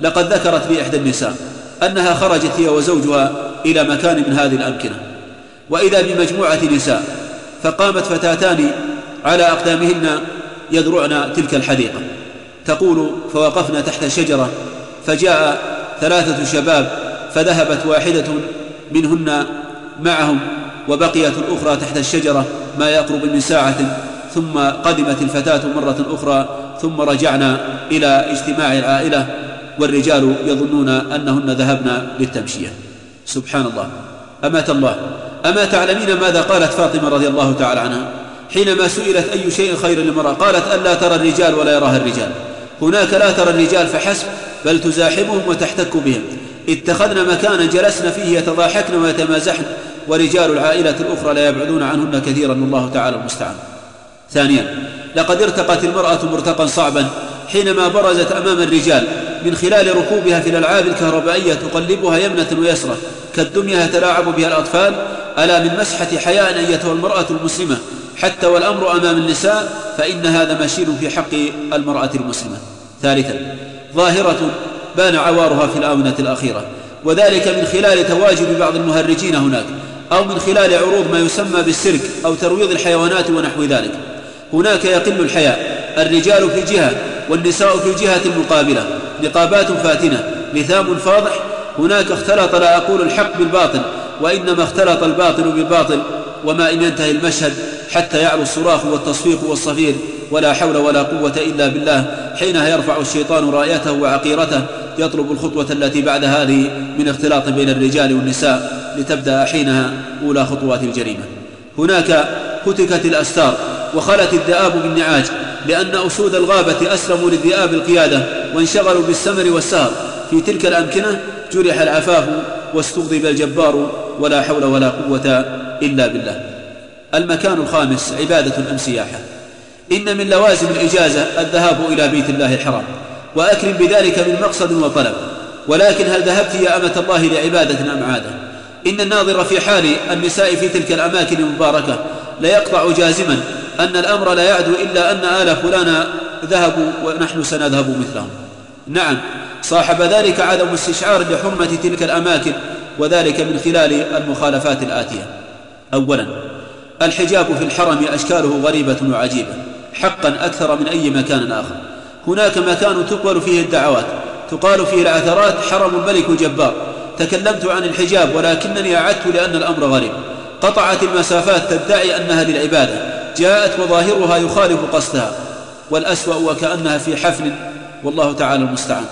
لقد ذكرت لي إحدى النساء أنها خرجت هي وزوجها إلى مكان من هذه الأمكنة. وإذا بمجموعة نساء فقامت فتاتان على أقدامهن يذرعن تلك الحديقة. تقول فوقفنا تحت شجرة فجاء ثلاثة شباب فذهبت واحدة منهن معهم وبقيت الأخرى تحت الشجرة ما يقرب من ساعة ثم قدمت الفتاة مرة أخرى ثم رجعنا إلى اجتماع العائلة والرجال يظنون أنهن ذهبن للتمشية. سبحان الله. أمات الله. أما تعلمين ماذا قالت فاطمة رضي الله تعالى عنها؟ حينما سئلت أي شيء خير للمرأة قالت ألا ترى الرجال ولا يراها الرجال. هناك لا ترى الرجال فحسب بل تزاحمهم وتحتك بهم. اتخذن مكانا جلسن فيه يتضاحكن ويتمازحن. ورجال العائلة الأخرى لا يبعدون عنهن كثيرا والله تعالى المستعان. ثانيا لقد ارتقت المرأة مرتقا صعبا. حينما برزت أمام الرجال من خلال ركوبها في الألعاب الكهربائية تقلبها يمنة ويسرة. كالدمية يتلاعب بها الأطفال ألا من مسحة حياء أيتها المرأة المسلمة. حتى والأمر أمام النساء فإن هذا مشير في حق المرأة المسلمة. ثالثا ظاهرة بان عوارها في الآونة الأخيرة. وذلك من خلال تواجد بعض المهرجين هناك أو من خلال عروض ما يسمى بالسيرك أو ترويض الحيوانات ونحو ذلك. هناك يقل الحياء الرجال في جهة والنساء في الجهة المقابلة نقابات فاتنة. لثام فاضح. هناك اختلط لا أقول الحق بالباطل وإنما اختلط الباطل بالباطل. وما إن ينتهي المشهد حتى يعلو الصراخ والتصفيق والصفير ولا حول ولا قوة إلا بالله. حينها يرفع الشيطان رايته وعقيرته يطلب الخطوة التي بعد هذه من اختلاط بين الرجال والنساء لتبدأ حينها أولى خطوات الجريمة. هناك هتكت الأستار وخلت الذئاب بالنعاج لأن أسود الغابة أسلموا للذئاب القيادة وانشغلوا بالسمر والسهر. في تلك الأمكنة جرح العفاف واستغضب الجبار ولا حول ولا قوة إلا بالله. المكان الخامس عبادة أم سياحة إن من لوازم الإجازة الذهاب إلى بيت الله الحرام. وأكرم بذلك من مقصد وطلب. ولكن هل ذهبت يا أمة الله لعبادة أم عادة؟ إن الناظر في حال النساء في تلك الأماكن المباركة ليقطع جازما أن الأمر لا يعدو إلا أن آل فلان ذهبوا ونحن سنذهب مثلهم. نعم صاحب ذلك عدم استشعار لحرمة تلك الأماكن وذلك من خلال المخالفات الآتية. أولا. الحجاب في الحرم أشكاله غريبة وعجيبة. حقا أكثر من أي مكان آخر. هناك مكان تقبل فيه الدعوات. تقال فيه العثرات حرم الملك جبار. تكلمت عن الحجاب ولكنني أعدت لأن الأمر غريب. قطعت المسافات تدعي أنها للعبادة. جاءت وظاهرها يخالف قصدها. والأسوأ وكأنها في حفل. والله تعالى المستعان.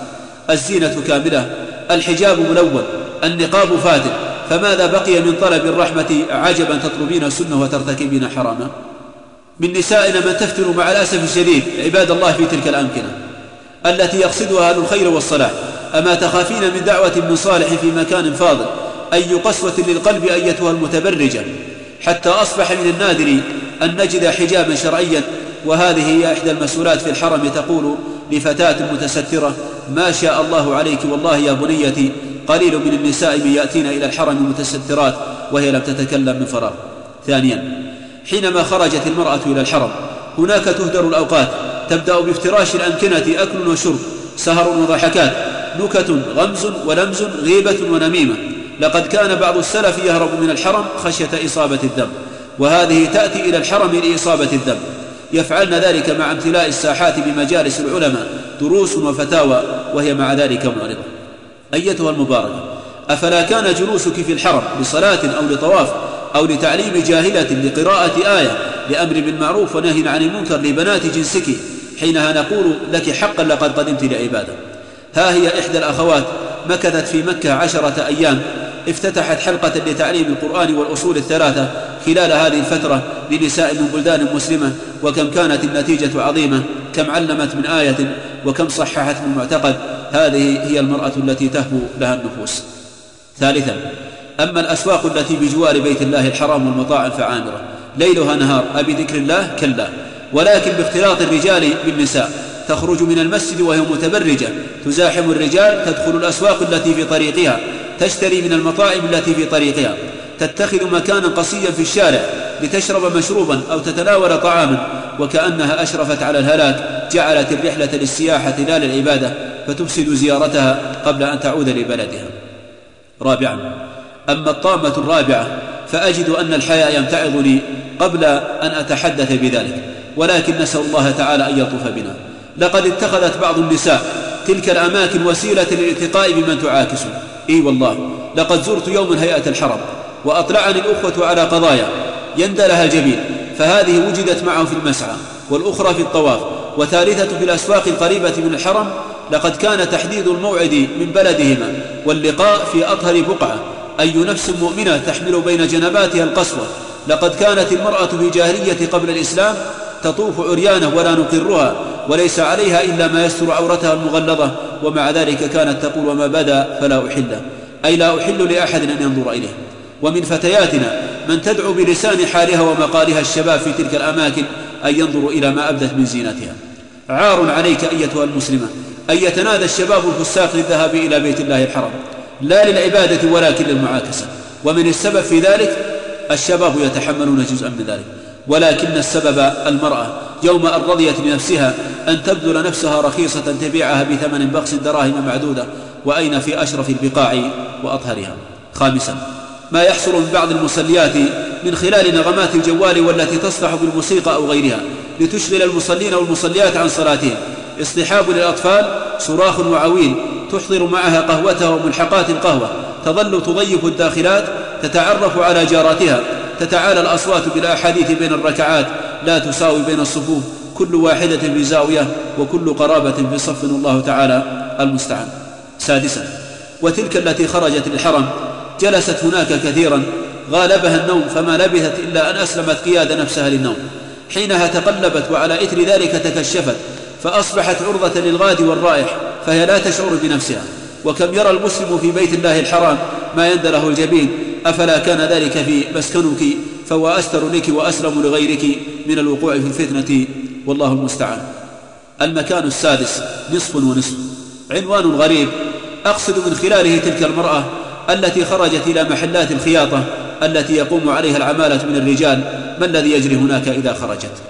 الزينة كاملة. الحجاب ملون. النقاب فاتن. فماذا بقي من طلب الرحمة عجبا تطلبين سنة وترتكبين حراما؟ من نسائنا من تفتن مع الأسف الشديد عباد الله في تلك الأمكنة التي يقصدها أهل الخير والصلاح. أما تخافين من دعوة من صالح في مكان فاضل أي قسوة للقلب أيتها المتبرجة حتى أصبح من النادر أن نجد حجابا شرعيا. وهذه هي إحدى المسؤولات في الحرم تقول لفتاة متسترة ما شاء الله عليك والله يا بنيتي قليل من النساء من يأتين إلى الحرم متسترات وهي لم تتكلم من فراغ ثانيا حينما خرجت المرأة إلى الحرم هناك تهدر الأوقات تبدأ بافتراش الأمكنة أكل وشرب سهر وضحكات نكت غمز ولمز غيبة ونميمة. لقد كان بعض السلف يهرب من الحرم خشية إصابة الذنب وهذه تأتي إلى الحرم لإصابة الذنب يفعلن ذلك مع امتلاء الساحات بمجالس العلماء دروس وفتاوى وهي مع ذلك معرضة. أيتها المباركة أفلا كان جلوسك في الحرم لصلاة أو لطواف أو لتعليم جاهلة لقراءة آية لأمر بالمعروف ونهي عن المنكر لبنات جنسك حينها نقول لك حقا لقد قدمت لعبادة. ها هي إحدى الأخوات مكثت في مكة عشرة أيام افتتحت حلقة لتعليم القرآن والأصول الثلاثة خلال هذه الفترة لنساء من بلدان مسلمة وكم كانت النتيجة عظيمة كم علمت من آية وكم صححت من معتقد. هذه هي المرأة التي تهبو لها النفوس. ثالثا أما الأسواق التي بجوار بيت الله الحرام والمطاعم فعامرة. ليلها نهار أبي ذكر الله؟ كلا. ولكن باختلاط الرجال بالنساء. تخرج من المسجد وهي متبرجة. تزاحم الرجال تدخل الأسواق التي في طريقها. تشتري من المطاعم التي في طريقها. تتخذ مكانا قصيا في الشارع. لتشرب مشروبا أو تتناول طعاما. وكأنها أشرفت على الهلاك جعلت الرحلة للسياحة لا للعبادة. فتفسد زيارتها قبل أن تعود لبلدها. رابعا أما الطامة الرابعة فأجد أن الحياء يمتعضني قبل أن أتحدث بذلك ولكن نسأل الله تعالى أن يلطف بنا. لقد اتخذت بعض النساء تلك الأماكن وسيلة للالتقاء بمن تعاكس. إي والله لقد زرت يوما هيئة الحرم وأطلعني الأخوة على قضايا يندى لها الجبين فهذه وجدت معه في المسعى والأخرى في الطواف وثالثة في الأسواق القريبة من الحرم لقد كان تحديد الموعد من بلدهما واللقاء في أطهر بقعة. أي نفس مؤمنة تحمل بين جنباتها القسوة لقد كانت المرأة في جاهلية قبل الإسلام تطوف عريانة ولا نقرها وليس عليها إلا ما يستر عورتها المغلظة ومع ذلك كانت تقول وما بدا فلا أحله أي لا أحل لأحد أن ينظر إليه. ومن فتياتنا من تدعو بلسان حالها ومقالها الشباب في تلك الأماكن أن ينظروا إلى ما أبدت من زينتها. عار عليك أيتها المسلمة. أن يتنادى الشباب الفساق للذهاب إلى بيت الله الحرام. لا للعبادة ولكن للمعاكسة. ومن السبب في ذلك الشباب يتحملون جزءا من ذلك. ولكن السبب المرأة. يوم أن رضيت لنفسها أن تبذل نفسها رخيصة تبيعها بثمن بخس دراهم معدودة. وأين في أشرف البقاع وأطهرها؟ خامسا. ما يحصل من بعض المصليات من خلال نغمات الجوال والتي تصلح بالموسيقى أو غيرها لتشغل المصلين والمصليات عن صلاتهم. اصطحاب للأطفال صراخ وعويل تحضر معها قهوتها وملحقات القهوة تظل تضيف الداخلات تتعرف على جاراتها تتعالى الأصوات بالأحاديث بين الركعات لا تساوي بين الصفوف كل واحدة في زاوية وكل قرابة في صف الله تعالى المستعان. سادسا وتلك التي خرجت للحرم جلست هناك كثيرا غالبها النوم فما لبثت إلا أن أسلمت قياد نفسها للنوم. حينها تقلبت وعلى إثر ذلك تكشفت فأصبحت عرضة للغاد والرائح فهي لا تشعر بنفسها. وكم يرى المسلم في بيت الله الحرام ما يندى له الجبين أفلا كان ذلك في مسكنك فهو أستر لك وأسلم لغيرك من الوقوع في الفتنة. والله المستعان. المكان السادس نصف ونصف. عنوان غريب. أقصد من خلاله تلك المرأة التي خرجت إلى محلات الخياطة التي يقوم عليها العمالة من الرجال. ما الذي يجري هناك إذا خرجت؟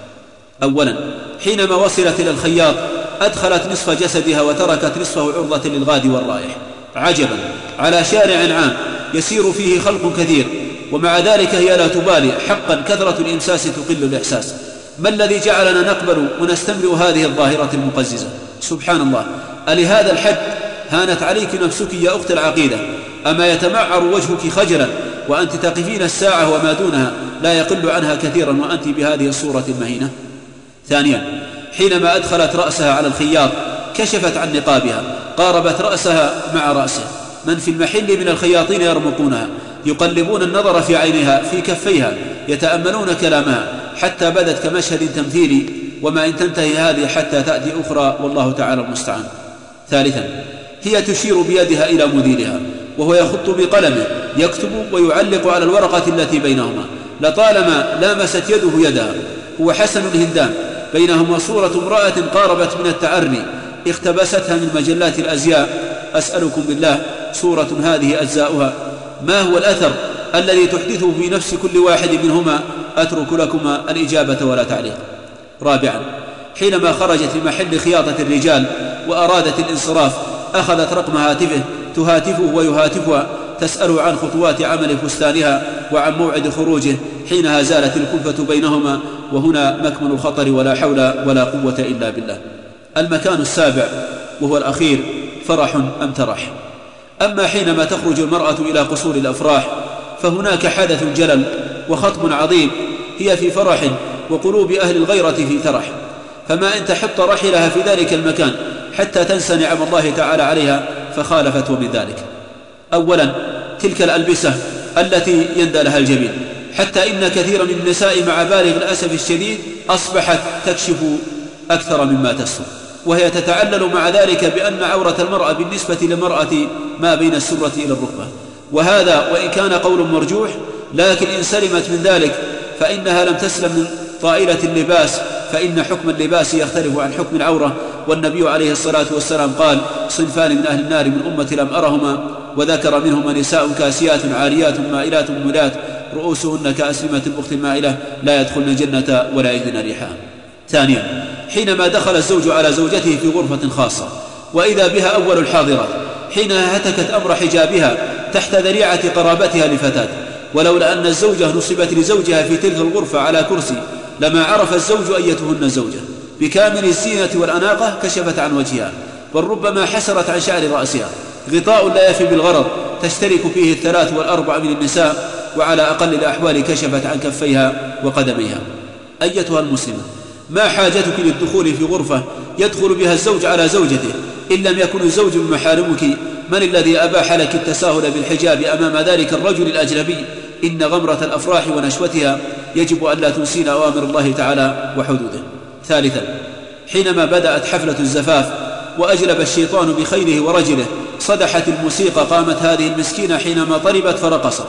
أولا حينما وصلت إلى الخياط أدخلت نصف جسدها وتركت نصفه عرضة للغاد والرائح عجبا على شارع عام يسير فيه خلق كثير ومع ذلك هي لا تبالي حقا كثرة الإمساس تقل الإحساس. ما الذي جعلنا نقبل ونستمر هذه الظاهرة المقززة؟ سبحان الله. ألهذا الحد؟ هانت عليك نفسك يا أخت العقيدة. أما يتمعر وجهك خجلا وأنت تقفين الساعة وما دونها لا يقل عنها كثيرا وأنت بهذه الصورة المهينة. ثانيا حينما أدخلت رأسها على الخياط كشفت عن نقابها قاربت رأسها مع رأسه. من في المحل من الخياطين يرمقونها يقلبون النظر في عينها في كفيها يتأملون كلامها حتى بدت كمشهد تمثيلي وما إن تنتهي هذه حتى تأتي أخرى والله تعالى المستعان. ثالثا هي تشير بيدها إلى مديرها وهو يخط بقلمه يكتب ويعلق على الورقة التي بينهما. لطالما لامست يده يدها هو حسن الهندام. بينهما صورة امرأة قاربت من التعري اقتبستها من مجلات الأزياء. أسألكم بالله صورة هذه أجزاؤها. ما هو الأثر الذي تحدثه في نفس كل واحد منهما؟ أترك لكما الإجابة ولا تعليق. رابعا حينما خرجت لمحل خياطة الرجال وأرادت الانصراف أخذت رقم هاتفه تهاتفه ويهاتفها. تسأله عن خطوات عمل فستانها وعن موعد خروجه حينها زالت الكلفة بينهما وهنا مكمن الخطر ولا حول ولا قوة إلا بالله. المكان السابع وهو الأخير فرح أم ترح. أما حينما تخرج المرأة إلى قصور الأفراح فهناك حدث جلل وخطب عظيم هي في فرح وقلوب أهل الغيرة في ترح. فما إن تحط رحلها في ذلك المكان حتى تنسى نعم الله تعالى عليها فخالفت من ذلك. أولا تلك الألبسة التي يندى لها الجبين حتى إن كثيرا من النساء مع بالغ الأسف الشديد أصبحت تكشف أكثر مما تستر وهي تتعلل مع ذلك بأن عورة المرأة بالنسبة للمرأة ما بين السرة إلى الركبة. وهذا وإن كان قول مرجوح لكن إن سلمت من ذلك فإنها لم تسلم من طائلة اللباس فإن حكم اللباس يختلف عن حكم العورة. والنبي عليه الصلاة والسلام قال صنفان من أهل النار من أمة لم أرهما وذكر منهما نساء كاسيات عاريات مائلات مملات رؤوسهن كأسلمة البخت المائلة لا يدخلن الجنة ولا يجدن ريحها ثانيا حينما دخل الزوج على زوجته في غرفة خاصة وإذا بها أول الحاضرات حينها هتكت أمر حجابها تحت ذريعة قرابتها لفتاة ولولا أن الزوجة نصبت لزوجها في تلك الغرفة على كرسي لما عرف الزوج أيتهن الزوجة بكامل الزينة والأناقة كشفت عن وجهها بل ربما حسرت عن شعر رأسها. غطاء لا يفي بالغرض تشترك فيه الثلاث والأربع من النساء وعلى أقل الأحوال كشفت عن كفيها وقدميها. أيتها المسلمة ما حاجتك للدخول في غرفة يدخل بها الزوج على زوجته؟ إن لم يكن الزوج من محارمك من الذي أباح لك التساهل بالحجاب أمام ذلك الرجل الأجنبي؟ إن غمرة الأفراح ونشوتها يجب أن لا تنسين أوامر الله تعالى وحدوده. ثالثا حينما بدأت حفلة الزفاف وأجلب الشيطان بخيله ورجله صدحت الموسيقى قامت هذه المسكينة حينما طربت فرقصت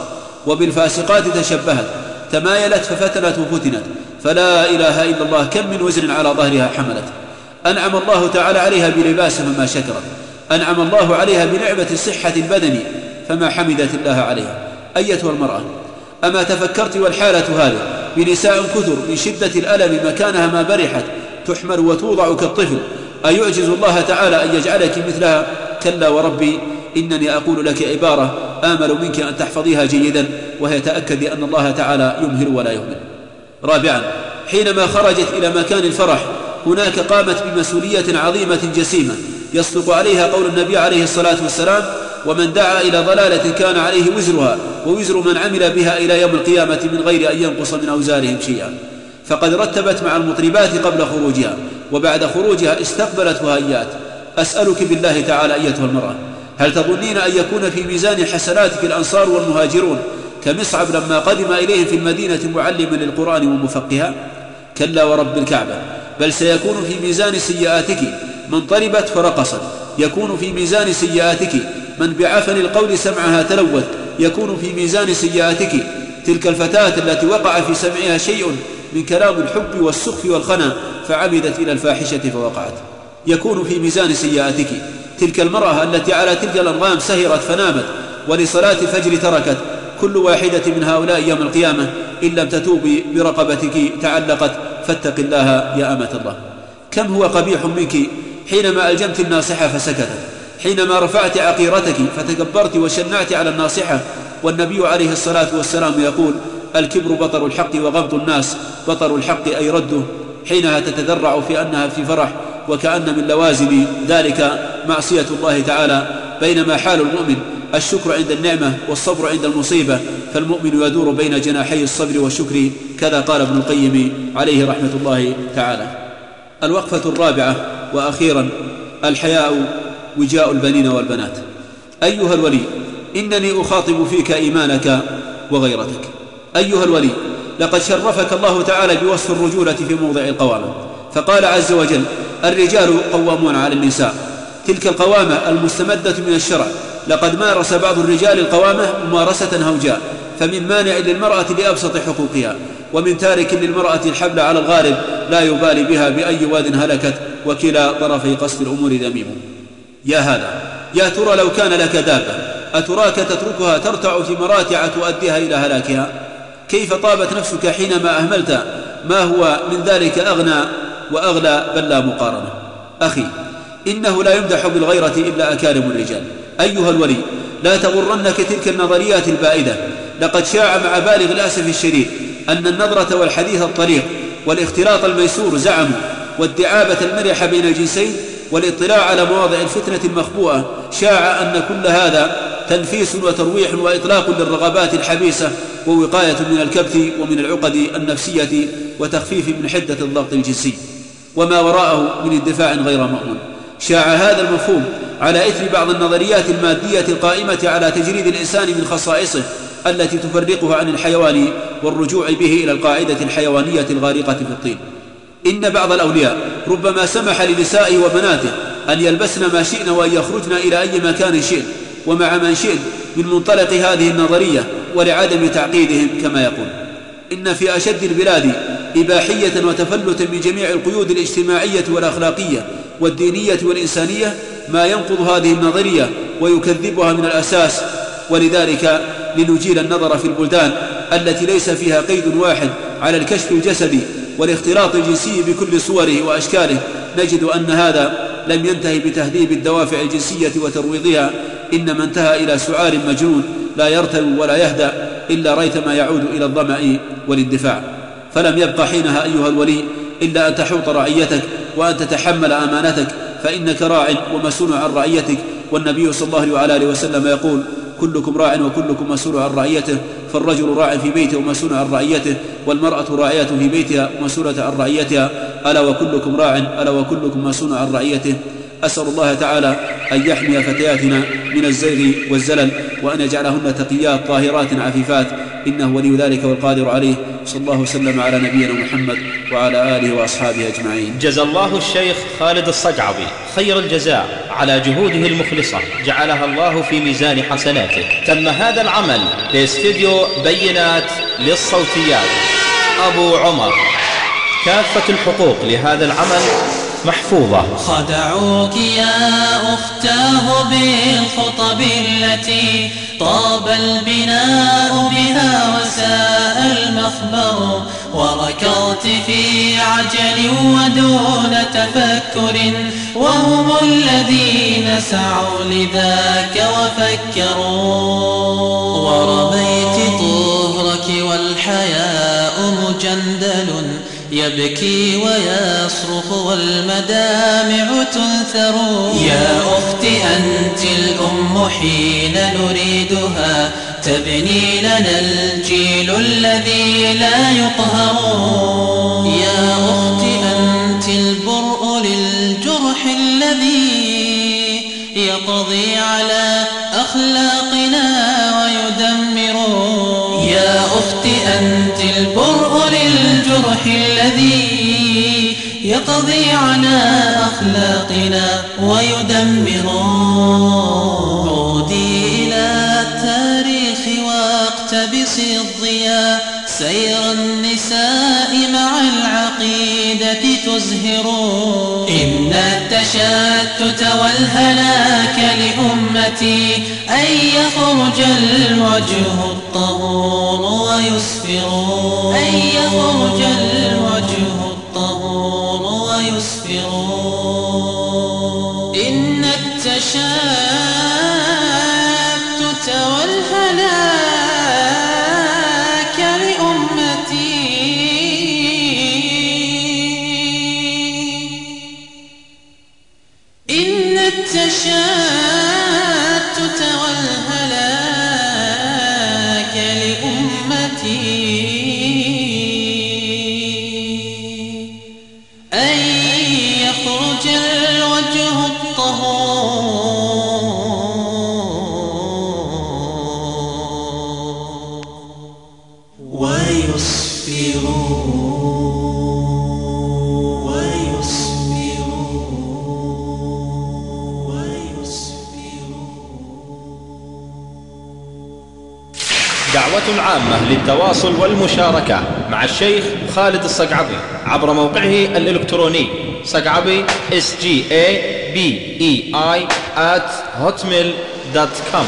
وبالفاسقات تشبهت تمايلت ففتنت وفتنت. فلا إله إلا الله كم من وزن على ظهرها حملت. أنعم الله تعالى عليها بلباس فما شكرت. أنعم الله عليها بنعمة الصحة البدن فما حمدت الله عليها. أيتها المرأة أما تفكرت والحالة هذه؟ بنساء كثر من شدة الألم مكانها ما برحت تحمل وتوضع كالطفل. أيعجز الله تعالى أن يجعلك مثلها؟ كلا وربي إنني أقول لك عبارة آمل منك أن تحفظيها جيدا وهي تأكد أن الله تعالى يمهل ولا يهمل. رابعا حينما خرجت إلى مكان الفرح هناك قامت بمسؤولية عظيمة جسيمة. يصدق عليها قول النبي عليه الصلاة والسلام ومن دعا إلى ضلالة كان عليه وزرها ووزر من عمل بها إلى يوم القيامة من غير أن ينقص من أوزارهم شيئا. فقد رتبت مع المطربات قبل خروجها وبعد خروجها استقبلت وهيات أسألك بالله تعالى أيتها المرأة هل تظنين أن يكون في ميزان حسناتك الأنصار والمهاجرون؟ كمصعب لما قدم إليهم في المدينة معلما للقرآن ومفقها؟ كلا ورب الكعبة بل سيكون في ميزان سيئاتك من طربت فرقصت يكون في ميزان سيئاتك من بعفن القول سمعها تلوث يكون في ميزان سيئاتك تلك الفتاة التي وقع في سمعها شيء من كلام الحب والسخف والخنا فعمدت إلى الفاحشة فوقعت. يكون في ميزان سيئاتك. تلك المرأة التي على تلك الأنغام سهرت فنامت ولصلاة الفجر تركت. كل واحدة من هؤلاء يوم القيامة إن لم تتوبي برقبتك تعلقت فاتق الله يا أمة الله. كم هو قبيح منك حينما ألجمت الناصحة فسكتت. حينما رفعت عقيرتك فتكبرت وشنعت على الناصحة والنبي عليه الصلاة والسلام يقول الكبر بطر الحق وغمط الناس بطر الحق أي رده. حينها تتذرع في أنها في فرح وكأن من لوازم ذلك معصية الله تعالى بينما حال المؤمن الشكر عند النعمة والصبر عند المصيبة فالمؤمن يدور بين جناحي الصبر والشكر كذا قال ابن القيم عليه رحمة الله تعالى. الوقفة الرابعة وأخيرا الحياء وجاء البنين والبنات. أيها الولي إنني أخاطب فيك إيمانك وغيرتك. أيها الولي لقد شرفك الله تعالى بوصف الرجولة في موضع القوامة. فقال عز وجل الرجال قوامون على النساء. تلك القوامة المستمدة من الشرع. لقد مارس بعض الرجال القوامة ممارسة هوجاء فمن مانع للمرأة لأبسط حقوقها ومن تارك للمرأة الحبل على الغالب لا يبالي بها بأي واد هلكت وكلا طرفي قصد الأمور ذميم. يا هذا يا ترى لو كان لك دابة أتراك تتركها ترتع في مراتع تؤديها إلى هلاكها؟ كيف طابت نفسك حينما أهملت ما هو من ذلك أغنى وأغلى بل لا مقارنة. أخي إنه لا يمدح بالغيرة إلا أكارم الرجال. أيها الولي لا تغرنك تلك النظريات البائدة. لقد شاع مع بالغ الأسف الشديد أن النظرة والحديث الطريق والاختلاط الميسور زعموا والدعابة المرحة بين الجنسين والاطلاع على مواضع الفتنة المخبوءة شاع أن كل هذا تنفيس وترويح وإطلاق للرغبات الحبيسة ووقاية من الكبت ومن العقد النفسية وتخفيف من حدة الضغط الجنسي. وما وراءه من اندفاع غير مأمون. شاع هذا المفهوم على إثر بعض النظريات المادية القائمة على تجريد الإنسان من خصائصه التي تفرقه عن الحيوان والرجوع به إلى القاعدة الحيوانية الغارقة في الطين. إن بعض الأولياء ربما سمح لنسائه وبناته أن يلبسن ما شئن وأن يخرجن إلى أي مكان شئن ومع من شئن من منطلق هذه النظرية ولعدم تعقيدهم كما يقول. إن في أشد البلاد إباحية وتفلتا من جميع القيود الاجتماعية والأخلاقية والدينية والإنسانية ما ينقض هذه النظرية ويكذبها من الأساس ولذلك لنجيل النظر في البلدان التي ليس فيها قيد واحد على الكشف الجسدي والاختلاط الجنسي بكل صوره وأشكاله نجد أن هذا لم ينتهي بتهذيب الدوافع الجنسية وترويضها إنما انتهى إلى سعار مجنون لا يرتب ولا يهدأ إلا ريثما يعود إلى الظمأ والإندفاع. فلم يبق حينها أيها الولي إلا أن تحوط رعيتك وأن تتحمل أمانتك فإنك راع ومسؤول عن رعيتك والنبي صلى الله عليه وآله وسلم يقول كلكم راع وكلكم مسؤول عن رعيته فالرجل راع في بيته ومسؤول عن رعيته والمرأة راعية في بيتها ومسؤولة عن رعيتها ألا وكلكم راع ألا وكلكم مسؤول عن رعيته أسأل الله تعالى أن يحمي فتياتنا من الزيغ والزلل وأن يجعلهن تقيات طاهرات عفيفات. إنه ولي ذلك والقادر عليه. صلى الله وسلم على نبينا محمد وعلى آله وأصحابه أجمعين. جزى الله الشيخ خالد الصقعبي خير الجزاء على جهوده المخلصة. جعلها الله في ميزان حسناته. تم هذا العمل باستديو بينات للصوتيات. أبو عمر. كافة الحقوق لهذا العمل محفوظة. خدعوك يا أختاه بالخطب التي طاب البناء بها وساء المخبر وركضت في عجل ودون تفكر وهم الذين سعوا لذاك وفكروا. ورميت طهرك والحياء مجندل يبكي ويصرخ والمدامع تنثر. يا أخت أنت الأم حين نريدها تبني لنا الجيل الذي لا يقهر. يا أخت للجرح الذي يقضي على أخلاقنا ويدمر عودي إلى التاريخ واقتبسي الضياء. سير النساء مع العقيدة تزهر. إن التشتت والهلاك لأمتي أن يخرج الوجه الطهور ويسفر أن يخرج الوجه الطهور ويسفر عامة للتواصل والمشاركة مع الشيخ خالد الصقعبي عبر موقعه الإلكتروني. صقعبي s g a b e i at hotmail.com